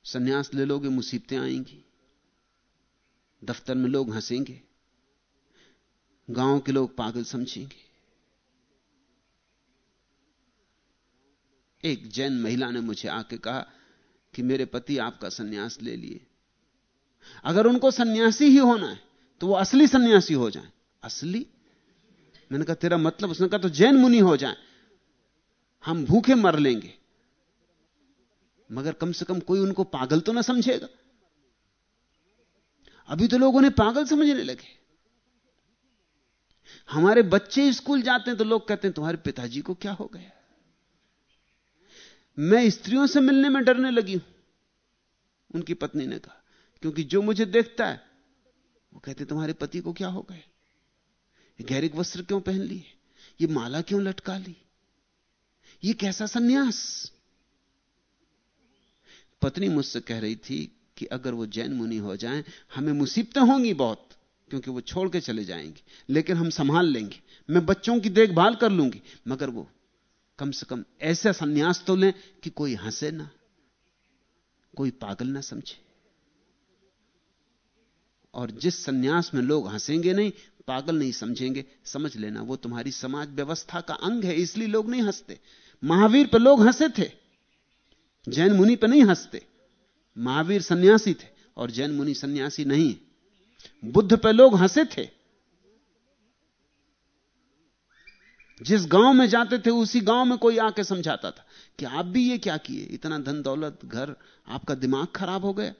सन्यास ले लोगे, मुसीबतें आएँगी। दफ्तर में लोग हंसेंगे। गाँव के लोग पागल समझेंगे। एक जैन महिला ने मुझे आके कहा कि मेरे पति आपका सन्यास ले लिए। अगर उनको सन्यासी ही होना है तो वो असली सन्यासी हो जाए। असली? मैंने कहा, तेरा मतलब? उसने कहा तो जैन मुनि हो जाए। हम भूखे मर लेंगे। मगर कम से कम कोई उनको पागल तो ना समझेगा। अभी तो लोग उन्हें पागल समझने लगे। हमारे बच्चे स्कूल जाते हैं तो लोग कहते हैं, तुम्हारे पिताजी को क्या हो गया? मैं स्त्रियों से मिलने में डरने लगी हूँ। उनकी पत्नी ने कहा, क्योंकि जो मुझे देखता है, वो कहते, तुम्हारे पति को क्या हो गए गैरिक वस्त्र क्यों पहन लिए? ये माला क्यों लटका ली? ये कैसा सन्यास? पत्नी मुझसे कह रही थी कि अगर वो जैन मुनि हो जाएँ, हमें मुसीबतें होंगी बहुत, क्योंकि वो छोड़ के चले जाएँगे, लेकिन हम संभाल लेंगे। मैं बच्चों की देखभाल कर लूँगी, मगर वो कम से कम ऐसा सन्यास तो लें कि कोई हंसे ना, कोई पागल ना समझे। और जिस सन्यास में लोग हंसेंगे नहीं, पागल नहीं समझेंगे, समझ लेना, वो तुम्हारी समाज व्यवस्था का अंग है, इसलिए लोग नहीं हँसते। महावीर पर लोग हंसे थे, जैन मुनि पर नहीं हँसते। महावीर सन्यासी थे और जैन मुनि सन्यासी नहीं। बुद्ध पर लोग हंसे थे जिस गाँव में जाते थे, उसी गाँव में कोई आके समझाता था कि आप भी ये क्या किए? इतना धन दौलत, घर, आपका दिमाग खराब हो गया।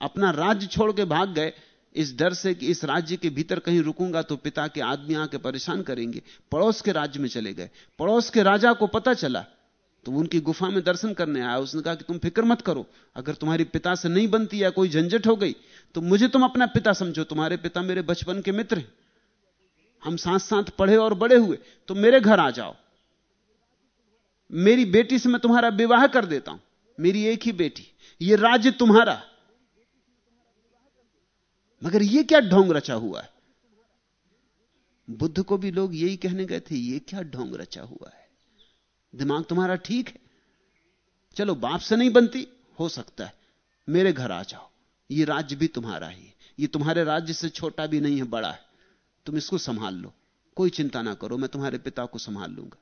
अपना राज्य छोड़ के भाग गए। इस डर से कि इस राज्य के भीतर कहीं रुकूँगा तो पिता के आदमी आके परेशान करेंगे। पड़ोस के राज्य में चले गए। पड़ोस के राजा को पता चला तो उनकी गुफा में दर्शन करने आया। उसने कहा कि तुम फ़िक्र मत करो, अगर तुम्हारी पिता से नहीं बनती या कोई झंझट हो गई तो मुझे तुम अपना पिता समझो। तुम्हारे पिता मेरे बचपन के मित्र हैं। हम साथ साथ पढ़े और बड़े हुए तो मेरे घर आ जाओ। मेरी बेटी से मैं तुम्हारा विवाह कर देता हूँ। मेरी एक ही बेटी। ये राज्य तुम्हारा। मगर ये क्या ढोंग रचा हुआ है? बुद्ध को भी लोग यही कहने गए थे, ये क्या ढोंग रचा हुआ है? दिमाग तुम्हारा ठीक है? चलो, बाप से नहीं बनती, हो सकता है। मेरे घर आ जाओ। ये राज्य भी तुम्हारा ही। ये तुम्हारे राज्य से छोटा भी नहीं है, बड़ा है। तुम इसको संभाल लो। कोई चिंता ना करो, मैं तुम्हारे पिता को संभाल लूँगा।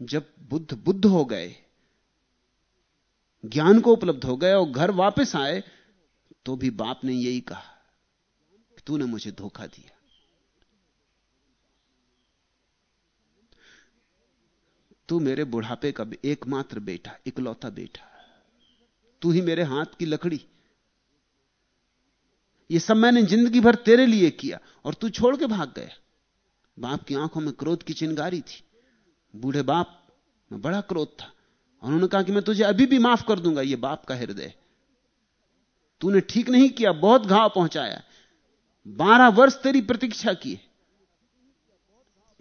जब बुद्ध बुद्ध हो गए, ज्ञान को उपलब्ध हो गए और घर वापस आए तो भी बाप ने यही कहा तूने मुझे धोखा दिया। तू मेरे बुढ़ापे का एकमात्र बेटा, इकलौता बेटा। तू ही मेरे हाथ की लकड़ी। ये सब मैंने ज़िंदगी भर तेरे लिए किया और तू छोड़ के भाग गया। बाप की आँखों में क्रोध की चिंगारी थी। बूढ़े बाप में बड़ा क्रोध था। उन्होंने कहा कि मैं तुझे अभी भी माफ़ कर दूँगा, ये बाप का हृदय। तूने ठीक नहीं किया, बहुत घाव पहुँचाया। बारह वर्ष तेरी प्रतीक्षा की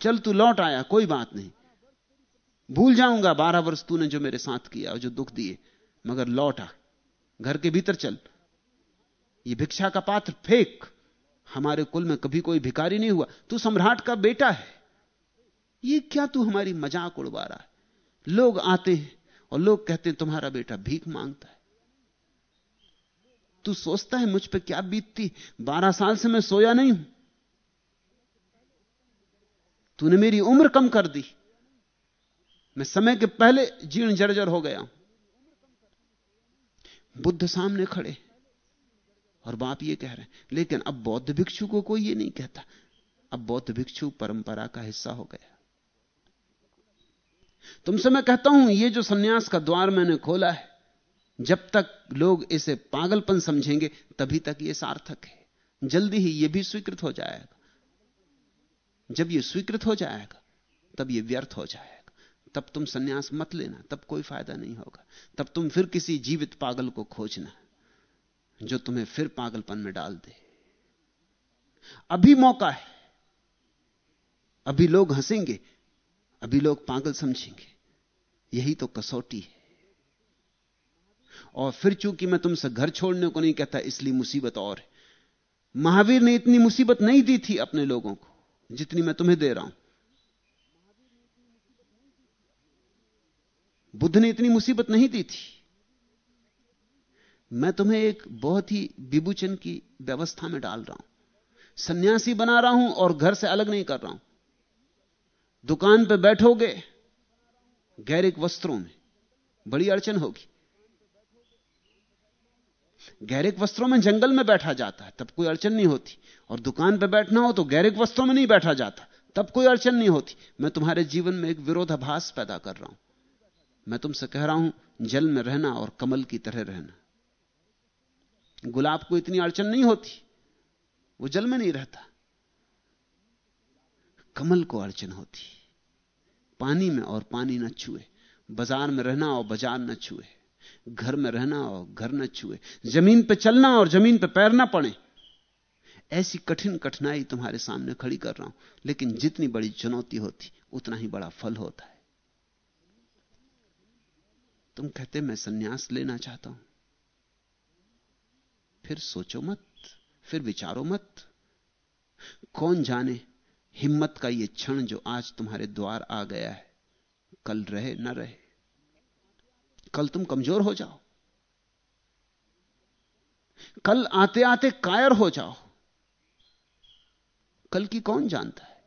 चल तू लौट आया, कोई बात नहीं। भूल जाऊँगा बारह वर्ष तूने जो मेरे साथ किया और जो दुख दिए, मगर लौट घर के भीतर चल। ये भिक्षा का पात्र फेंक। हमारे कुल में कभी कोई भिकारी नहीं हुआ। तू सम्राट का बेटा है। ये क्या तू हमारी मज़ाक उड़वा रहा है? लोग आते हैं और लोग कहते हैं, तुम्हारा बेटा भीख माँगता है। तू सोचता है, मुझ पर क्या बीतती? बारह साल से मैं सोया नहीं हूँ। तूने मेरी उम्र कम कर दी। मैं समय के पहले जीर्ण जर्जर हो गया हूँ। बुद्ध सामने खड़े और बाप ये कह रहे हैं, लेकिन अब बौद्ध भिक्षु को कोई ये नहीं कहता। अब बौद्ध भिक्षु परंपरा का हिस्सा हो गया। तुमसे मैं कहता हूँ, ये जो सन्यास का द्वार मैंने खोला है, जब तक लोग इसे पागलपन समझेंगे, तभी तक ये सार्थक है। जल्दी ही यह भी स्वीकृत हो जाएगा। जब यह स्वीकृत हो जाएगा, तब यह व्यर्थ हो जाएगा। तब तुम सन्यास मत लेना, तब कोई फ़ायदा नहीं होगा। तब तुम फिर किसी जीवित पागल को खोजना। जो तुम्हें फिर पागलपन में डाल दे। अभी मौका है। अभी लोग हंसेंगे, अभी लोग पागल समझेंगे। यही तो कसौटी है। और फिर चूँकि मैं तुमसे घर छोड़ने को नहीं कहता, इसलिए मुसीबत और है। महावीर ने इतनी मुसीबत नहीं दी थी अपने लोगों को, जितनी मैं तुम्हें दे रहा हूँ। बुद्ध ने इतनी मुसीबत नहीं दी थी। मैं तुम्हें एक बहुत ही विभूचन की व्यवस्था में डाल रहा हूँ। सन्यासी बना रहा हूँ और घर से अलग नहीं कर रहा हूँ। दुकान पर बैठोगे गैरिक वस्त्रों में, बड़ी अड़चन होगी। गैरिक वस्त्रों में जंगल में बैठा जाता है, तब कोई अड़चन नहीं होती। और दुकान पर बैठना हो तो गैरिक वस्त्रों में नहीं बैठा जाता, तब कोई अड़चन नहीं होती। मैं तुम्हारे जीवन में एक विरोधाभास पैदा कर रहा हूँ। मैं तुमसे कह रहा हूँ, जल में रहना और कमल की तरह रहना। गुलाब को इतनी अड़चन नहीं होती। वो जल में नहीं रहता। कमल को अड़चन होती। पानी में और पानी न छुए। बाज़ार में रहना और बाज़ार न छुए। घर में रहना और घर न छुए। ज़मीन पे चलना और ज़मीन पे पैर ना पड़े। ऐसी कठिन कठिनाई तुम्हारे सामने खड़ी कर रहा हूँ। लेकिन जितनी बड़ी चुनौती होती, उतना ही बड़ा फल होता है। तुम कहते मैं सन्यास लेना चाहता हूँ। फिर सोचो मत, फिर विचारो मत। कौन जाने हिम्मत का यह क्षण जो आज तुम्हारे द्वार आ गया है, कल रहे न रहे। कल तुम कमज़ोर हो जाओ। कल आते आते कायर हो जाओ। कल की कौन जानता है?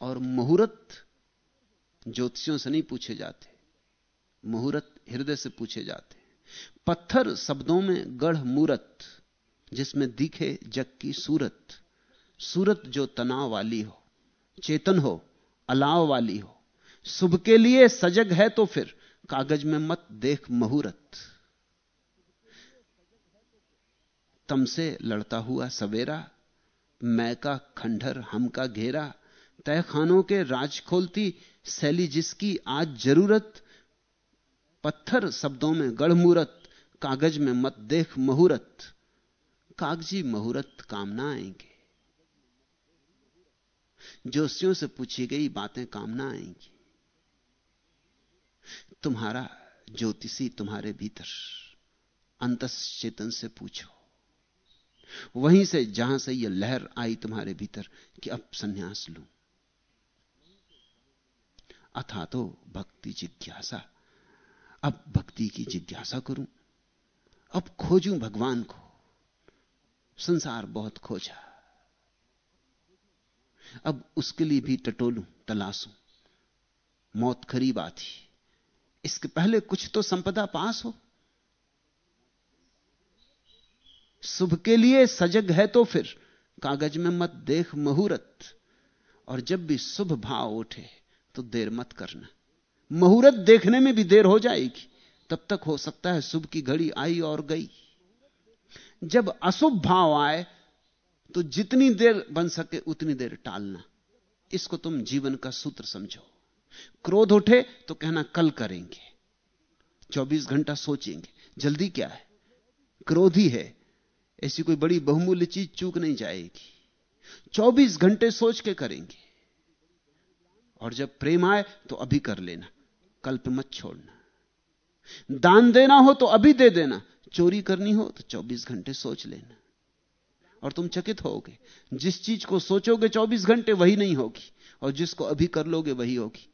और मुहूर्त ज्योतिषियों से नहीं पूछे जाते। मुहूर्त हृदय से पूछे जाते पत्थर शब्दों में गढ़ मूरत, जिसमें दिखे जग की सूरत। सूरत जो तनाव वाली हो, चेतन हो, अलाव वाली हो। शुभ के लिए सजग है तो फिर कागज़ में मत देख मुहूर्त। तम से लड़ता हुआ सवेरा, मैं का खंडर हम का घेरा। तय खानों के राज खोलती, शैली जिसकी आज ज़रूरत पत्थर शब्दों में गढ़ मूरत कागज़ में मत देख मुहूर्त। कागज़ी मुहूर्त काम ना आएँगे। जोशियों से पूछी गई बातें काम ना आएँगी। तुम्हारा ज्योतिषी तुम्हारे भीतर अंतस चेतन से पूछो। वहीं से जहाँ से यह लहर आई तुम्हारे भीतर कि अब सन्यास लू। अथा तो भक्ति जिज्ञासा अब भक्ति की जिज्ञासा करूँ। अब खोजूं भगवान को। संसार बहुत खोजा। अब उसके लिए भी टटोलूं, तलाशूं। मौत करीब आती इसके पहले कुछ तो संपदा पास हो। शुभ के लिए सजग है तो फिर कागज़ में मत देख मुहूर्त। और जब भी शुभ भाव उठे तो देर मत करना। मुहूर्त देखने में भी देर हो जाएगी। तब तक हो सकता है शुभ की घड़ी आई और गई। जब अशुभ भाव आए तो जितनी देर बन सके उतनी देर टालना। इसको तुम जीवन का सूत्र समझो। क्रोध उठे तो कहना, कल करेंगे। 24 घंटा सोचेंगे। जल्दी क्या है? क्रोध ही। है ऐसी कोई बड़ी बहुमूल्य चीज़ चूक नहीं जाएगी। 24 घंटे सोच के करेंगे। और जब प्रेम आए तो अभी कर लेना। कल पे मत छोड़ना। दान देना हो तो अभी दे देना। चोरी करनी हो तो 24 घंटे सोच लेना। और तुम चकित होगे जिस चीज़ को सोचोगे 24 घंटे वही नहीं होगी। और जिसको अभी कर लोगे वही होगी।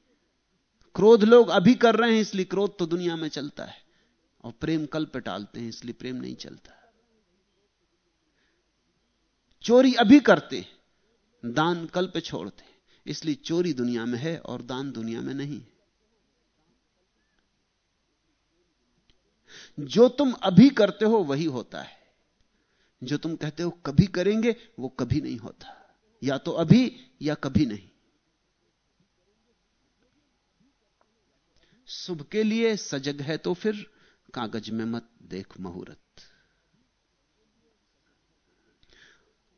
क्रोध लोग अभी कर रहे हैं, इसलिए क्रोध तो दुनिया में चलता है। और प्रेम कल पे टालते हैं, इसलिए प्रेम नहीं चलता। चोरी अभी करते दान कल पे छोड़ते इसलिए चोरी दुनिया में है और दान दुनिया में नहीं जो तुम अभी करते हो वही होता है। जो तुम कहते हो कभी करेंगे, वो कभी नहीं होता। या तो अभी या कभी नहीं। शुभ के लिए सजग है तो फिर कागज़ में मत देख मुहूर्त।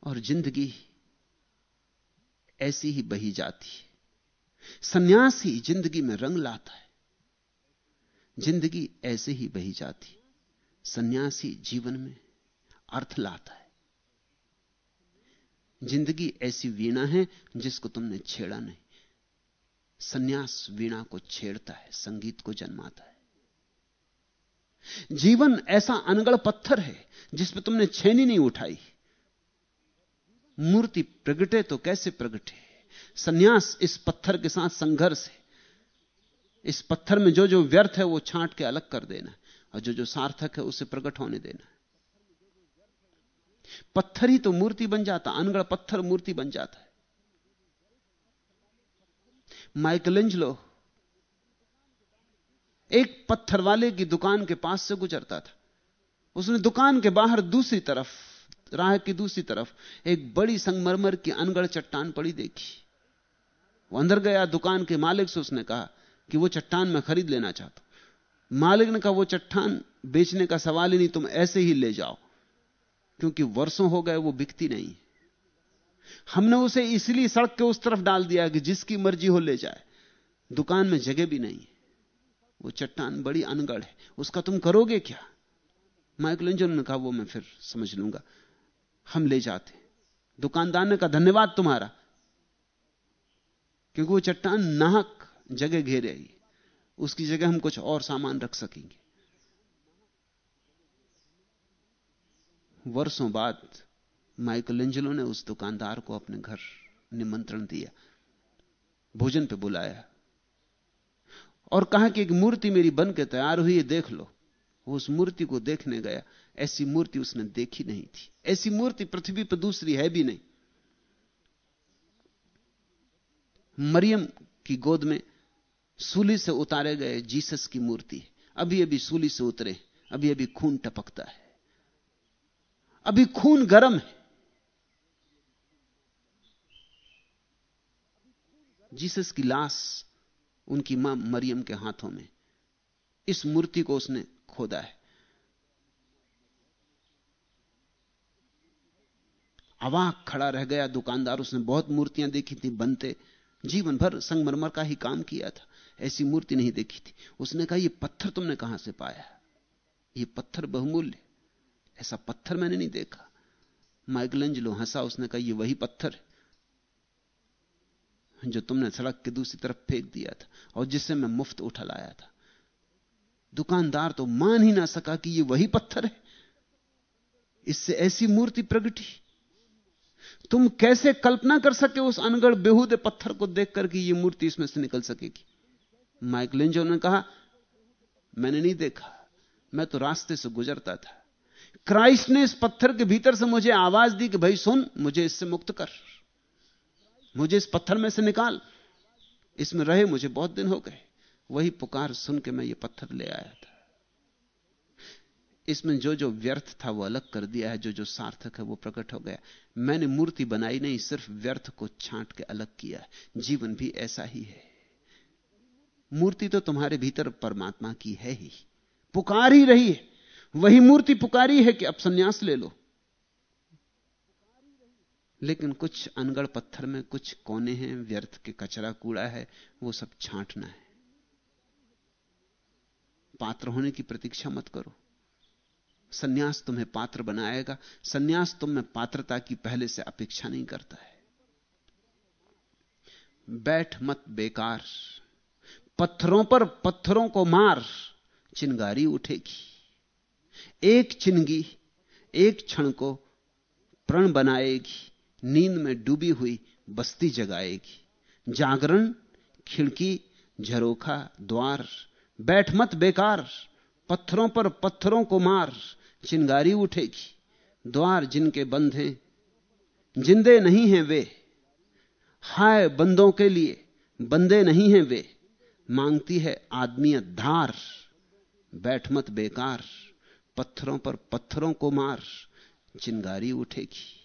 और ज़िंदगी ऐसी ही बही जाती है। सन्यास ही ज़िंदगी में रंग लाता है। ज़िंदगी ऐसे ही बही जाती। सन्यासी जीवन में अर्थ लाता है। ज़िंदगी ऐसी वीणा है जिसको तुमने छेड़ा नहीं। सन्यास वीणा को छेड़ता है, संगीत को जन्माता है। जीवन ऐसा अनगढ़ पत्थर है जिस पर तुमने छेनी नहीं उठाई। मूर्ति प्रगटे तो कैसे प्रगटे? सन्यास इस पत्थर के साथ संघर्ष है। इस पत्थर में जो जो व्यर्थ है, वो छांट के अलग कर देना और जो जो सार्थक है, उसे प्रकट होने देना पत्थर ही तो मूर्ति बन जाता, अनगढ़ पत्थर मूर्ति बन जाता है। माइकलेंजलो एक पत्थर वाले की दुकान के पास से गुजरता था। उसने दुकान के बाहर दूसरी तरफ़, राह की दूसरी तरफ़ एक बड़ी संगमरमर की अनगढ़ चट्टान पड़ी देखी। वो अंदर गया, दुकान के मालिक से उसने कहा कि वो चट्टान मैं खरीद लेना चाहता मालिक ने कहा, वो चट्टान बेचने का सवाल ही नहीं, तुम ऐसे ही ले जाओ। क्योंकि वर्षों हो गए, वो बिकती नहीं हमने उसे इसलिए सड़क के उस तरफ़ डाल दिया कि जिसकी मर्ज़ी हो ले जाए। दुकान में जगह भी नहीं वो चट्टान बड़ी अनगढ़ है। उसका तुम करोगे क्या? माइकलेंजर ने कहा, वो मैं फिर समझ लूँगा। हम ले जाते दुकानदार ने कहा, धन्यवाद तुम्हारा। क्योंकि वो चट्टान नाहक जगह घेर आई। उसकी जगह हम कुछ और सामान रख सकेंगे। वर्षों बाद माइकल एंजलो ने उस दुकानदार को अपने घर निमंत्रण दिया, भोजन पे बुलाया और कहा कि एक मूर्ति मेरी बन के तैयार हुई है देख लो। वो उस मूर्ति को देखने गया। ऐसी मूर्ति उसने देखी नहीं थी। ऐसी मूर्ति पृथ्वी पर दूसरी है भी नहीं। मरियम की गोद में सूली से उतारे गए जीसस की मूर्ति। अभी अभी सूली से उतरे, अभी अभी खून टपकता है। अभी खून गर्म है। जीसस की लाश उनकी माँ मरियम के हाथों में, इस मूर्ति को उसने खोदा है। अवाक खड़ा रह गया, दुकानदार उसने बहुत मूर्तियाँ देखी थी, बनते। जीवन भर संगमरमर का ही काम किया था। ऐसी मूर्ति नहीं देखी थी। उसने कहा यह पत्थर तुमने कहाँ से पाया यह पत्थर बहुमूल्य। ऐसा पत्थर मैंने नहीं देखा माइकलंजलो हंसा। उसने कहा यह वही पत्थर जो तुमने सड़क के दूसरी तरफ़ फेंक दिया था और जिससे मैं मुफ़्त उठा लाया था। दुकानदार तो मान ही ना सका कि यह वही पत्थर है। इससे ऐसी मूर्ति प्रगटी। तुम कैसे कल्पना कर सके उस अनगढ़ बेहूदे पत्थर को देखकर कि यह मूर्ति इसमें से निकल सकेगी? माइकलेंजो ने कहा, मैंने नहीं देखा, मैं तो रास्ते से गुजरता था। क्राइस्ट ने इस पत्थर के भीतर से मुझे आवाज़ दी कि, भाई सुन, मुझे इससे मुक्त कर। मुझे इस पत्थर में से निकाल। इसमें रहे, मुझे बहुत दिन हो गए। वही पुकार सुन के मैं ये पत्थर ले आया था। इसमें जो जो व्यर्थ था, वो अलग कर दिया है। जो जो सार्थक है, वो प्रकट हो गया। मैंने मूर्ति बनाई नहीं, सिर्फ़ व्यर्थ को छांट के अलग किया जीवन भी ऐसा ही है। मूर्ति तो तुम्हारे भीतर परमात्मा की है ही। पुकार ही रही है। वही मूर्ति पुकारी है कि अब संन्यास ले लो। लेकिन कुछ अनगढ़ पत्थर में कुछ कोने हैं, व्यर्थ के कचरा कूड़ा है, वो सब छांटना है। पात्र होने की प्रतीक्षा मत करो। सन्यास तुम्हें पात्र बनाएगा। सन्यास तुम में पात्रता की पहले से अपेक्षा नहीं करता है। बैठ मत बेकार। पत्थरों पर पत्थरों को मार चिंगारी उठेगी। एक चिंगी एक क्षण को प्रण बनाएगी, नींद में डूबी हुई बस्ती जगाएगी। जागरण, खिड़की, झरोखा, द्वार, बैठ मत बेकार, पत्थरों पर पत्थरों को मार चिंगारी उठेगी। द्वार जिनके बंद हैं जिंदे नहीं हैं वे, हाय बंदों के लिए बंदे नहीं हैं वे। मांगती है आदमी धार बैठ मत बेकार, पत्थरों पर पत्थरों को मार, चिंगारी उठेगी।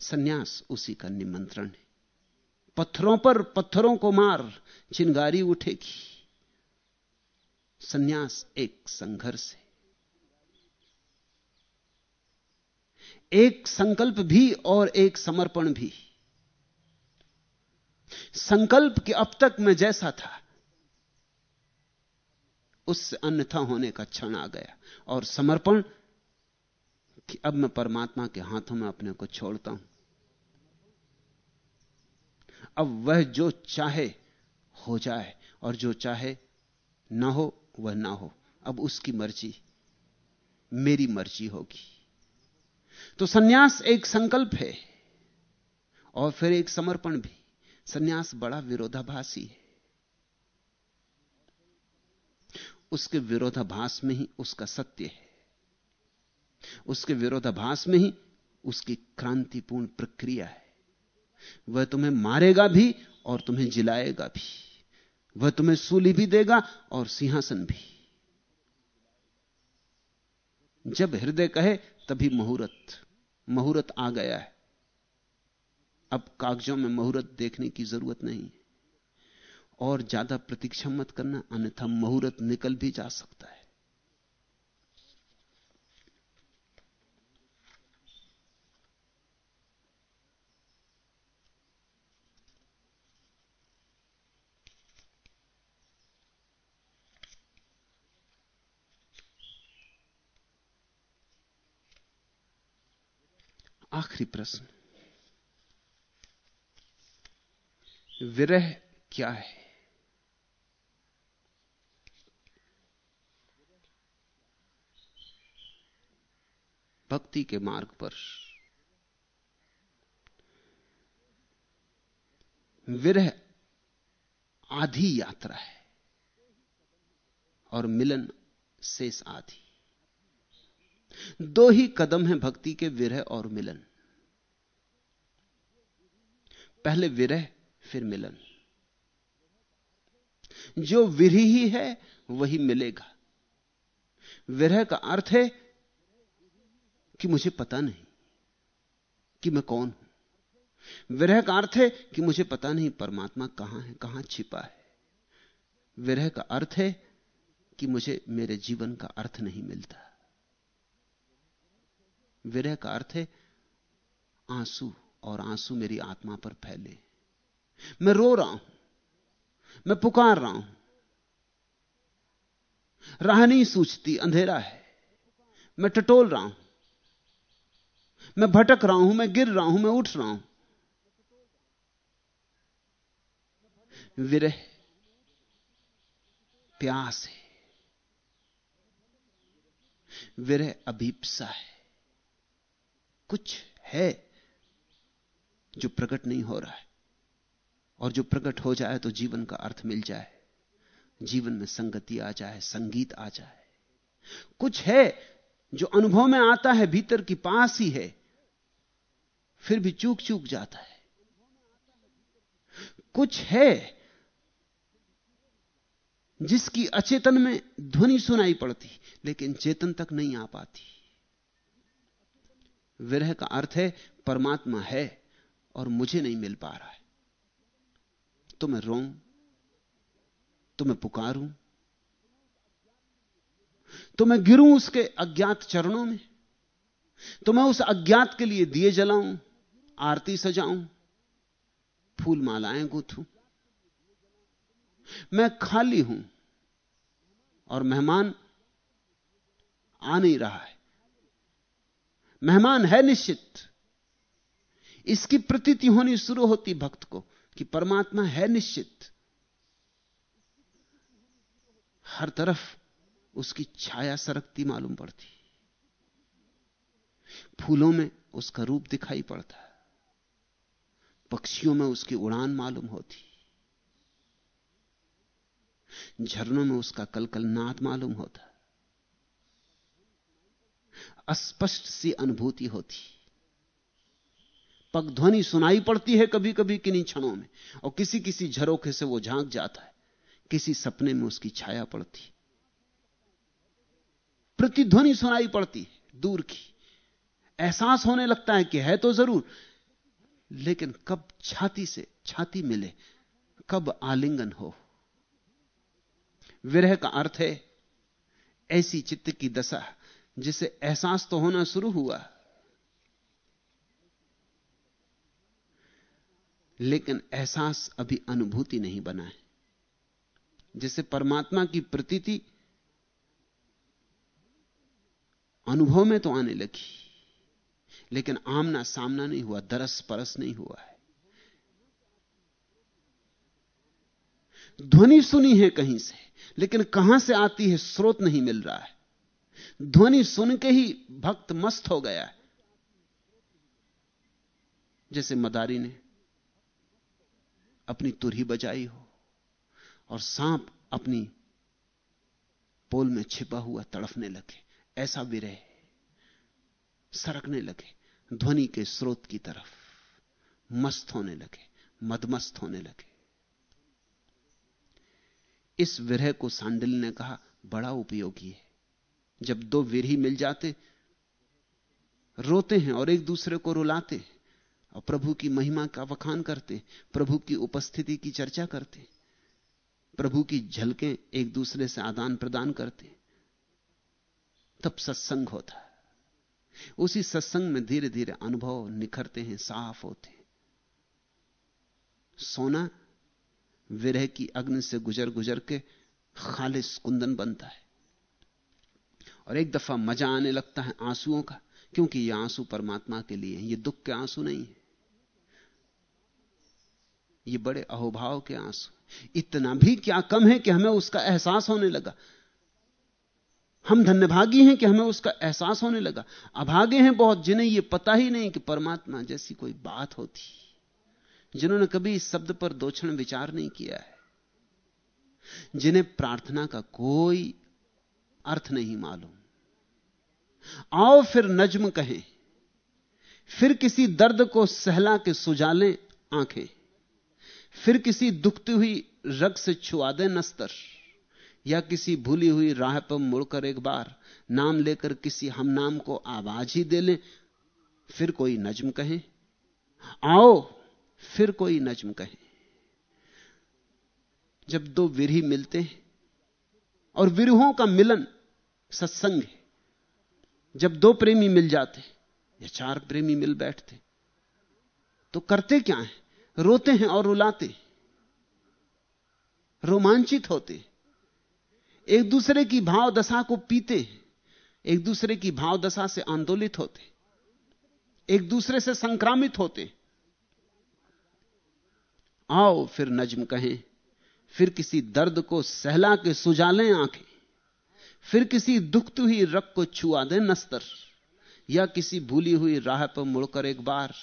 सन्यास उसी का निमंत्रण है। पत्थरों पर पत्थरों को मार, चिंगारी उठेगी। सन्यास एक संघर्ष है। एक संकल्प भी और एक समर्पण भी। संकल्प कि अब तक मैं जैसा था, उससे अन्यथा होने का क्षण आ गया। और समर्पण कि अब मैं परमात्मा के हाथों में अपने को छोड़ता हूँ। अब वह जो चाहे हो जाए, और जो चाहे ना हो, वह ना हो। अब उसकी मर्ज़ी, मेरी मर्ज़ी होगी। तो सन्यास एक संकल्प है, और फिर एक समर्पण भी। सन्यास बड़ा विरोधाभासी है। उसके विरोधाभास में ही उसका सत्य है। उसके विरोधाभास में ही उसकी क्रांतिपूर्ण प्रक्रिया है। वह तुम्हें मारेगा भी और तुम्हें जिलाएगा भी। वह तुम्हें सूली भी देगा और सिंहासन भी। जब हृदय कहे, तभी मुहूर्त मुहूर्त आ गया है। अब कागजों में मुहूर्त देखने की ज़रूरत नहीं। और ज़्यादा प्रतीक्षा मत करना, अन्यथा मुहूर्त निकल भी जा सकता है। आखिरी प्रश्न। विरह क्या है? भक्ति के मार्ग पर। विरह आधी यात्रा है और मिलन शेष आधी। दो ही कदम हैं भक्ति के विरह और मिलन। पहले विरह फिर मिलन। जो विरही ही है, वही मिलेगा। विरह का अर्थ है कि मुझे पता नहीं कि मैं कौन हूँ। विरह का अर्थ है कि मुझे पता नहीं परमात्मा कहाँ है, कहाँ छिपा है। विरह का अर्थ है कि मुझे मेरे जीवन का अर्थ नहीं मिलता। विरह का अर्थ है आँसू, और आँसू मेरी आत्मा पर फैले। मैं रो रहा हूँ। मैं पुकार रहा हूँ। राह नहीं सूझती, अंधेरा है। मैं टटोल रहा हूँ। मैं भटक रहा हूँ, मैं गिर रहा हूँ, मैं उठ रहा हूँ। विरह, प्यास है। विरह अभीपसा है। कुछ है जो प्रकट नहीं हो रहा है। और जो प्रकट हो जाए तो जीवन का अर्थ मिल जाए। जीवन में संगति आ जाए, संगीत आ जाए। कुछ है जो अनुभव में आता है, भीतर की पास ही है, फिर भी चूक चूक जाता है। कुछ है जिसकी अचेतन में ध्वनि सुनाई पड़ती, लेकिन चेतन तक नहीं आ पाती। विरह का अर्थ है, परमात्मा है और मुझे नहीं मिल पा रहा है। तो मैं रो तो मैं पुकारूं तो मैं गिरूं उसके अज्ञात चरणों में तो मैं उस अज्ञात के लिए दिए जलाऊं, आरती सजाऊं, फूल मालाएँ गूंथूं। मैं खाली हूँ और मेहमान आ नहीं रहा है। मेहमान है निश्चित। इसकी प्रतीति होनी शुरू होती भक्त को। कि परमात्मा है निश्चित। हर तरफ़ उसकी छाया सरकती मालूम पड़ती। फूलों में उसका रूप दिखाई पड़ता। पक्षियों में उसकी उड़ान मालूम होती। झरनों में उसका कलकल नाद मालूम होता। अस्पष्ट सी अनुभूति होती। पगध्वनि सुनाई पड़ती है कभी कभी किन्हीं क्षणों में, और किसी किसी झरोखे से वो झाँक जाता है। किसी सपने में उसकी छाया पड़ती प्रतिध्वनि सुनाई पड़ती है, दूर की। एहसास होने लगता है कि है तो ज़रूर, लेकिन कब छाती से छाती मिले, कब आलिंगन हो। विरह का अर्थ है, ऐसी चित्त की दशा, जिसे एहसास तो होना शुरू हुआ। लेकिन एहसास अभी अनुभूति नहीं बना है। जिसे परमात्मा की प्रतीति अनुभव में तो आने लगी, लेकिन आमना सामना नहीं हुआ, दरस परस नहीं हुआ है। ध्वनि सुनी है कहीं से, लेकिन कहाँ से आती है स्रोत नहीं मिल रहा है। ध्वनि सुन के ही भक्त मस्त हो गया है। जैसे मदारी ने अपनी तुरही बजाई हो और सांप अपनी पोल में छिपा हुआ तड़फने लगे, ऐसा विरह, सरकने लगे, ध्वनि के स्रोत की तरफ़ मस्त होने लगे, मदमस्त होने लगे। इस विरह को सांडिल ने कहा, बड़ा उपयोगी है। जब दो विरही मिल जाते, रोते हैं और एक दूसरे को रुलाते और प्रभु की महिमा का वखान करते, प्रभु की उपस्थिति की चर्चा करते, प्रभु की झलकें एक दूसरे से आदान प्रदान करते। तब सत्संग होता उसी सत्संग में धीरे धीरे अनुभव निखरते हैं, साफ़ होते सोना विरह की अग्नि से गुजर गुजर के खालिश कुंदन बनता है। और एक दफ़ा मज़ा आने लगता है आंसुओं का, क्योंकि ये आँसू परमात्मा के लिए ये दुख के आँसू नहीं है। ये बड़े अहोभाव के आँसू। इतना भी क्या कम है कि हमें उसका एहसास होने लगा? हम धन्यभागी हैं कि हमें उसका एहसास होने लगा। अभागे हैं बहुत, जिन्हें यह पता ही नहीं कि परमात्मा जैसी कोई बात होती। जिन्होंने कभी इस शब्द पर दो क्षण विचार नहीं किया है। जिन्हें प्रार्थना का कोई अर्थ नहीं मालूम। आओ फिर नज्म कहें। फिर किसी दर्द को सहला के सुजालें आँखें। फिर किसी दुखती हुई रग से छुआ दे नस्तर, या किसी भूली हुई राह पर मुड़कर एक बार नाम लेकर किसी हम नाम को आवाज़ ही दे ले, फिर कोई नज्म कहें, आओ, फिर कोई नज्म कहे। जब दो विरही मिलते हैं, और विरहों का मिलन सत्संग है, जब दो प्रेमी मिल जाते या चार प्रेमी मिल बैठते तो करते क्या है? रोते हैं और रुलाते, रोमांचित होते, एक दूसरे की भाव दशा को पीते, एक दूसरे की भाव दशा से आंदोलित होते, एक दूसरे से संक्रामित होते। आओ फिर नज्म कहें, फिर किसी दर्द को सहला के सुजालें आँखें, फिर किसी दुखती हुई रग को छुआ दें नस्तर। या किसी भूली हुई राह पर मुड़कर एक बार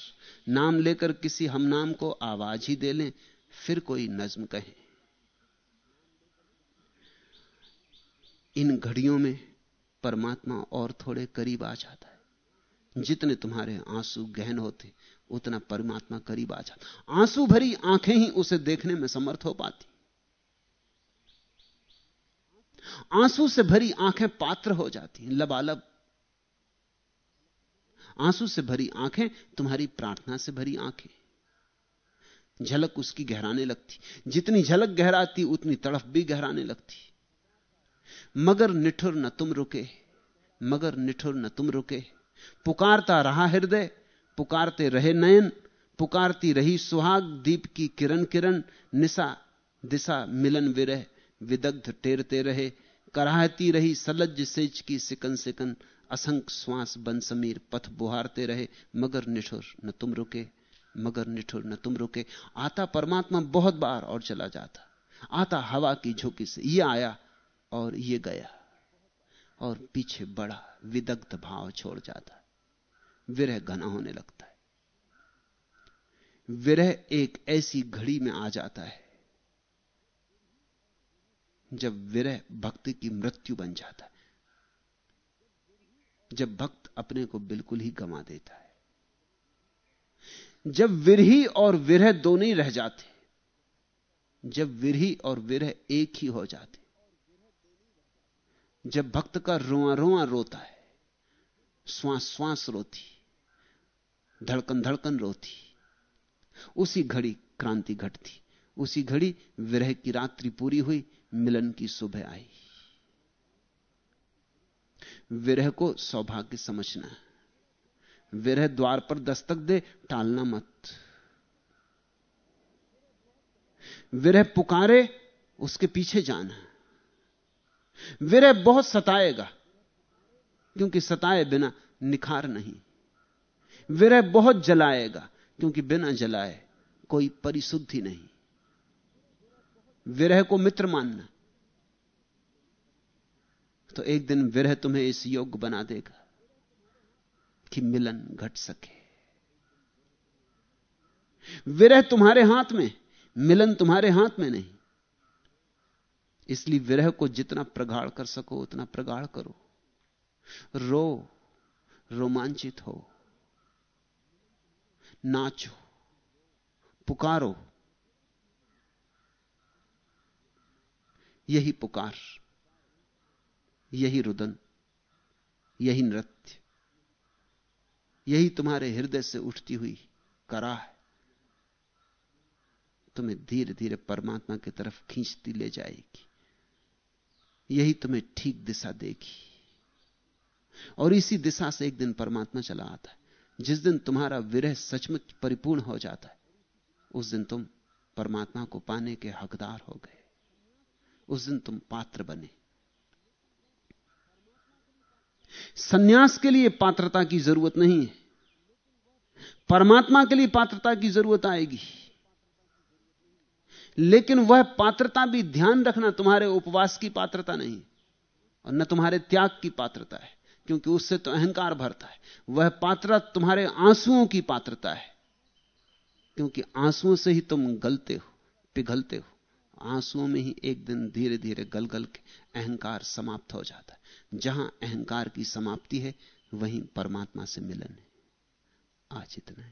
नाम लेकर किसी हम नाम को आवाज़ ही दे लें, फिर कोई नज्म कहे। इन घड़ियों में परमात्मा और थोड़े करीब आ जाता है। जितने तुम्हारे आँसू गहन होते, उतना परमात्मा करीब आ जाता आँसू भरी आँखें ही उसे देखने में समर्थ हो पाती। आँसू से भरी आँखें पात्र हो जाती हैं। लबालब आँसू से भरी आँखें, तुम्हारी प्रार्थना से भरी आँखें। झलक उसकी गहराने लगती। जितनी झलक गहराती, उतनी तड़फ भी गहराने लगती। मगर निठुर न तुम रुके, मगर निठुर न तुम रुके। पुकारता रहा हृदय, पुकारते रहे नयन, पुकारती रही सुहाग, दीप की किरण किरण, निशा, दिशा मिलन विरह, विदग्ध टेरते रहे, कराहती रही सलज सेज की सिकन सिकन असंख श्वास बन समीर, पथ बुहारते रहे, मगर निठुर न तुम रुके, मगर निठुर न तुम रुके। आता परमात्मा बहुत बार और चला जाता, आता हवा की झोंकी से ये आया और ये गया, और पीछे बड़ा विदग्ध भाव छोड़ जाता। विरह घना होने लगता है। विरह एक ऐसी घड़ी में आ जाता है, जब विरह भक्ति की मृत्यु बन जाता है। जब भक्त अपने को बिल्कुल ही गंवा देता है। जब विरही और विरह दोनों ही रह जाते जब विरही और विरह एक ही हो जाते जब भक्त का रोआ रोआ रोता है श्वास श्वास रोती धड़कन धड़कन रोती उसी घड़ी क्रांति घटती, उसी घड़ी विरह की रात्रि पूरी हुई, मिलन की सुबह आई। विरह को सौभाग्य समझना विरह द्वार पर दस्तक दे, टालना मत। विरह पुकारे, उसके पीछे जाना विरह बहुत सताएगा, क्योंकि सताए बिना निखार नहीं। विरह बहुत जलाएगा, क्योंकि बिना जलाए कोई परिशुद्धि नहीं। विरह को मित्र मानना तो एक दिन विरह तुम्हें इस योग्य बना देगा कि मिलन घट सके। विरह तुम्हारे हाथ में, मिलन तुम्हारे हाथ में नहीं। इसलिए विरह को जितना प्रगाढ़ कर सको, उतना प्रगाढ़ करो। रो, रोमांचित हो। नाचो, पुकारो। यही पुकार। यही रुदन, यही नृत्य, यही तुम्हारे हृदय से उठती हुई करा है। तुम्हें धीरे धीरे परमात्मा की तरफ़ खींचती ले जाएगी, यही तुम्हें ठीक दिशा देगी। और इसी दिशा से एक दिन परमात्मा चला आता है, जिस दिन तुम्हारा विरह सचमुच परिपूर्ण हो जाता है, उस दिन तुम परमात्मा को पाने के हकदार हो गए, उस दिन तुम पात्र बने। सन्यास के लिए पात्रता की ज़रूरत नहीं है। परमात्मा के लिए पात्रता की ज़रूरत आएगी। लेकिन वह पात्रता भी ध्यान रखना तुम्हारे उपवास की पात्रता नहीं, और न तुम्हारे त्याग की पात्रता है, क्योंकि उससे तो अहंकार भरता है। वह पात्रता तुम्हारे आंसुओं की पात्रता है, क्योंकि आंसुओं से ही तुम गलते हो, पिघलते हो। आंसुओं में ही एक दिन धीरे धीरे गल गल के अहंकार समाप्त हो जाता है। जहाँ अहंकार की समाप्ति है वहीं परमात्मा से मिलन है। आज इतना ही।